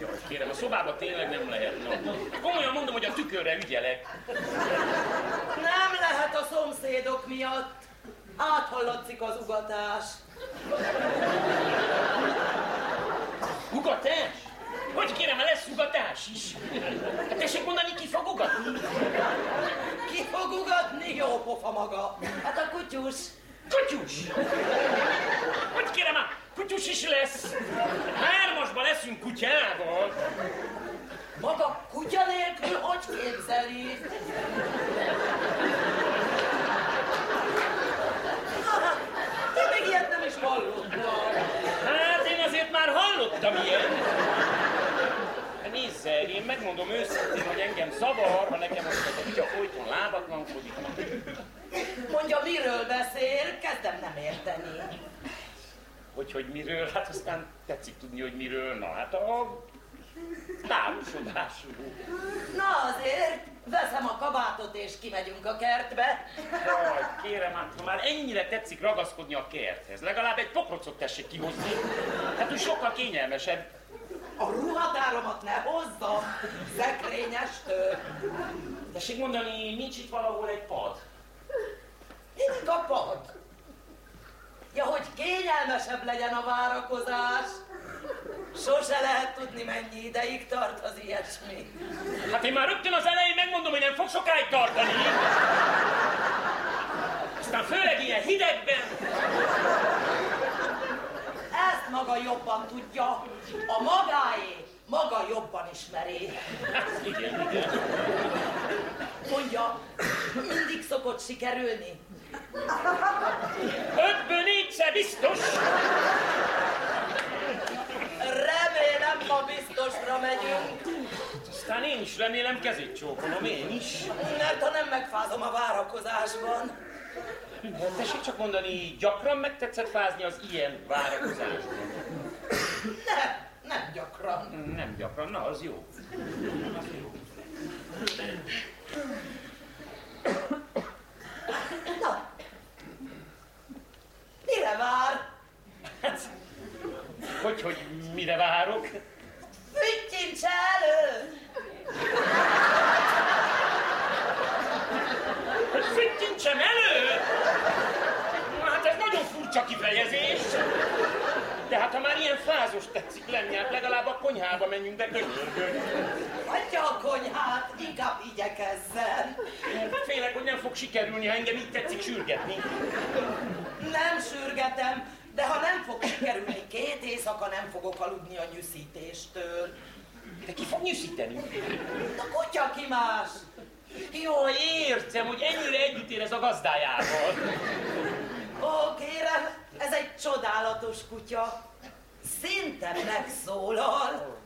Jaj, kérem, a szobába tényleg nem lehet. No. Komolyan mondom, hogy a tükörre ügyelek. Nem lehet a szomszédok miatt. Áthallatszik az ugatás. Ugatás? Hogy kérem, lesz ugatás is? Hát tessék mondani, ki fog ugatni? Ki fog ugatni? Jó pofa maga. Hát a kutyus. Kutyus? Hogy kérem, már kutyus is lesz. Hármasban leszünk kutyával. Maga kutya nélkül hogy képzeli? Te még ilyet nem is hallottál. Hát én azért már hallottam ilyen. Hát Nézze, én megmondom őszintén, hogy engem zavar, ha nekem most a kutya folyton lábatlankodik. Mondja, miről beszél, kezdem nem érteni. Hogy, hogy miről? Hát aztán tetszik tudni, hogy miről. Na hát a távosodásról. Na azért, veszem a kabátot és kimegyünk a kertbe. Jaj, kérem, hát ha már ennyire tetszik ragaszkodni a kerthez, legalább egy pokrocot tessék kihozni. Hát úgy sokkal kényelmesebb. A ruhatáromat ne hozza, szekrényestől. Tessék mondani, nincs itt valahol egy pad? Itt a pad. Ja, hogy kényelmesebb legyen a várakozás. Sose lehet tudni, mennyi ideig tart az ilyesmi. Hát én már rögtön az elején megmondom, hogy nem fog sokáig tartani. Aztán főleg ilyen hidegben. Ezt maga jobban tudja. A magáé maga jobban ismeri. Hát, igen, igen. Mondja, mindig szokott sikerülni. Ötből négyszer biztos. Remélem, ma biztosra megyünk. Aztán én is remélem kezét csókolom, én is. Mert ha nem megfázom a várakozásban. Hát tessék csak mondani, gyakran megtetszett fázni az ilyen várakozásban? Nem, nem gyakran. Nem gyakran, na az jó. Az jó. Na, mire vár? Hát, hogy, hogy mire várok? Füttyints elő! Hogy füttyntsem elő? Na, Hát ez nagyon furcsa kifejezés. De hát ha már ilyen fázos tetszik lenni, hát legalább a konyhába menjünk be könyörgön. Hagyja a konyhát, inkább igyekezzen. Félek, hogy nem fog sikerülni, ha engem így tetszik sürgetni. Nem sürgetem, de ha nem fog sikerülni két éjszaka, nem fogok aludni a nyűszítéstől. De ki fog nyűszíteni? A kutya ki más? Jó, értem, hogy ennyire együtt érez a gazdájával. Ó, kérem, ez egy csodálatos kutya. Szinte megszólal.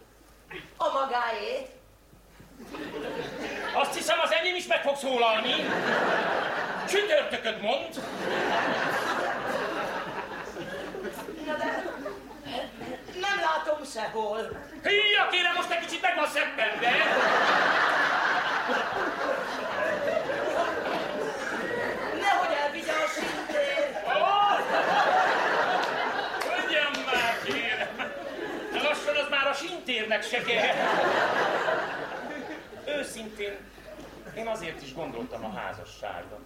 A magáét. Azt hiszem, az enyém is meg fog szólalni. Csütörtököt mond. Na de nem látom sehol. Híja, kérem, most egy kicsit meg van szeppenve. Nehogy elvigye a sintér. Mondjam már, kérem. Lassan az már a sintérnek se kell. Őszintén, én azért is gondoltam a házasságra.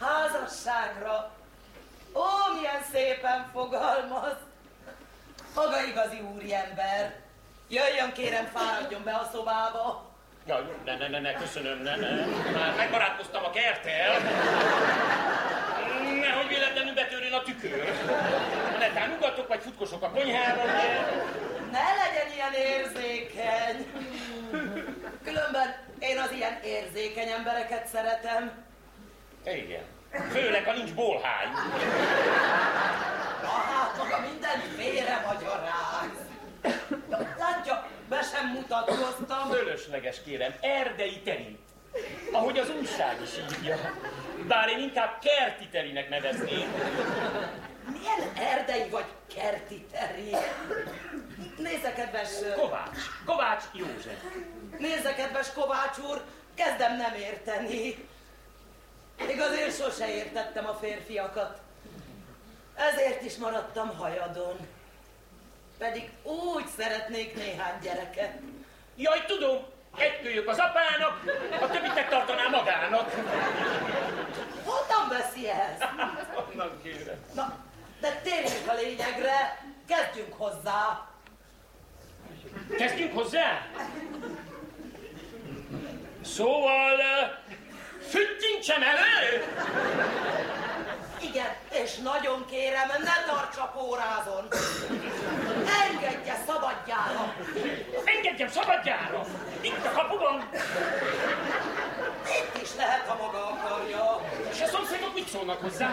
Házasságra. Ó, milyen szépen fogalmaz. Maga igazi úriember. Jöjjön kérem, fáradjon be a szobába. Ja, ne, ne, ne, ne, köszönöm, ne, ne. Már megbarátkoztam a kerttel. Nehogy véletlenül betörjön a tükör. Netán ugatok, vagy futkosok a konyhába, ugye? Ne legyen ilyen érzékeny. Különben én az ilyen érzékeny embereket szeretem. Igen. Főleg, ha nincs bolhány. Hát maga mindent félre magyaráz. Látja, be sem mutatkoztam. Fölösleges, kérem, erdei terít. Ahogy az újság is írja. Bár én inkább kerti terinek nevezném. Milyen erdei vagy kerti teri? Nézze, kedves... Kovács. Kovács József. Nézze, kedves Kovács úr, kezdem nem érteni. Még azért sose értettem a férfiakat. Ezért is maradtam hajadon. Pedig úgy szeretnék néhány gyereket. Jaj, tudom, egy kölyök az apának, a többit megtartaná magának. Honnan veszi ezt? Onnan kérem. Na, de térjünk a lényegre, kezdjünk hozzá. Kezdjünk hozzá? Szóval, füttintsem elő? Igen, és nagyon kérem, ne tartsa pórázon. Engedje szabadjára. Engedjem szabadjára! Itt a kapuban! Itt is lehet, ha maga akarja. És a szomszédok mit szólnak hozzá?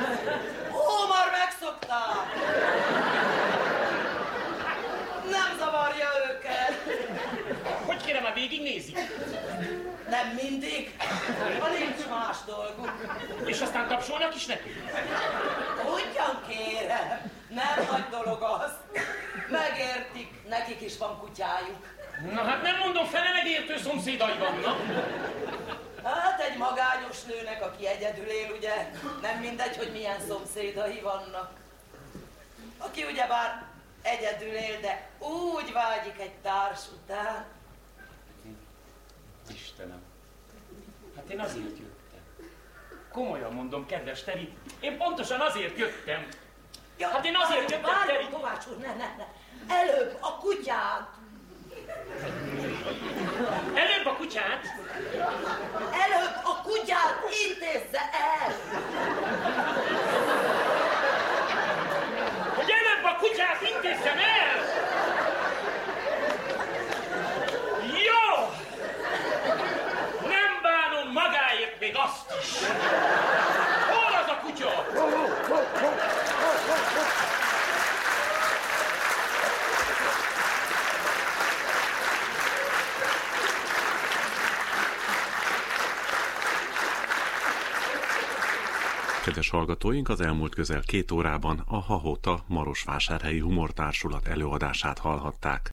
Ó, már megszokták. Nem zavarja őket. Hogy kérem, a végig nézik? Nem mindig, ha nincs más dolguk. És aztán tapsolnak is neki? Ugyan kérem, nem nagy dolog az. Megértik, nekik is van kutyájuk. Na hát nem mondom, fele megértő szomszédai vannak. Hát egy magányos nőnek, aki egyedül él, ugye, nem mindegy, hogy milyen szomszédai vannak. Aki ugyebár egyedül él, de úgy vágyik egy társ után. Istenem, hát én azért jöttem. Komolyan mondom, kedves Teri, én pontosan azért jöttem. Ja, Hát én azért jöttem, Teri. Kovács úr, ne, ne, ne. Előbb a kutyát. Előbb a kutyát, Előbb a kutyát intézze el. hogy előbb a kutyát intézzem el! Jó! Nem bánom magáért még azt is! Hol az a kutya? Kedves hallgatóink, az elmúlt közel két órában a Hahota Marosvásárhelyi Humortársulat előadását hallhatták.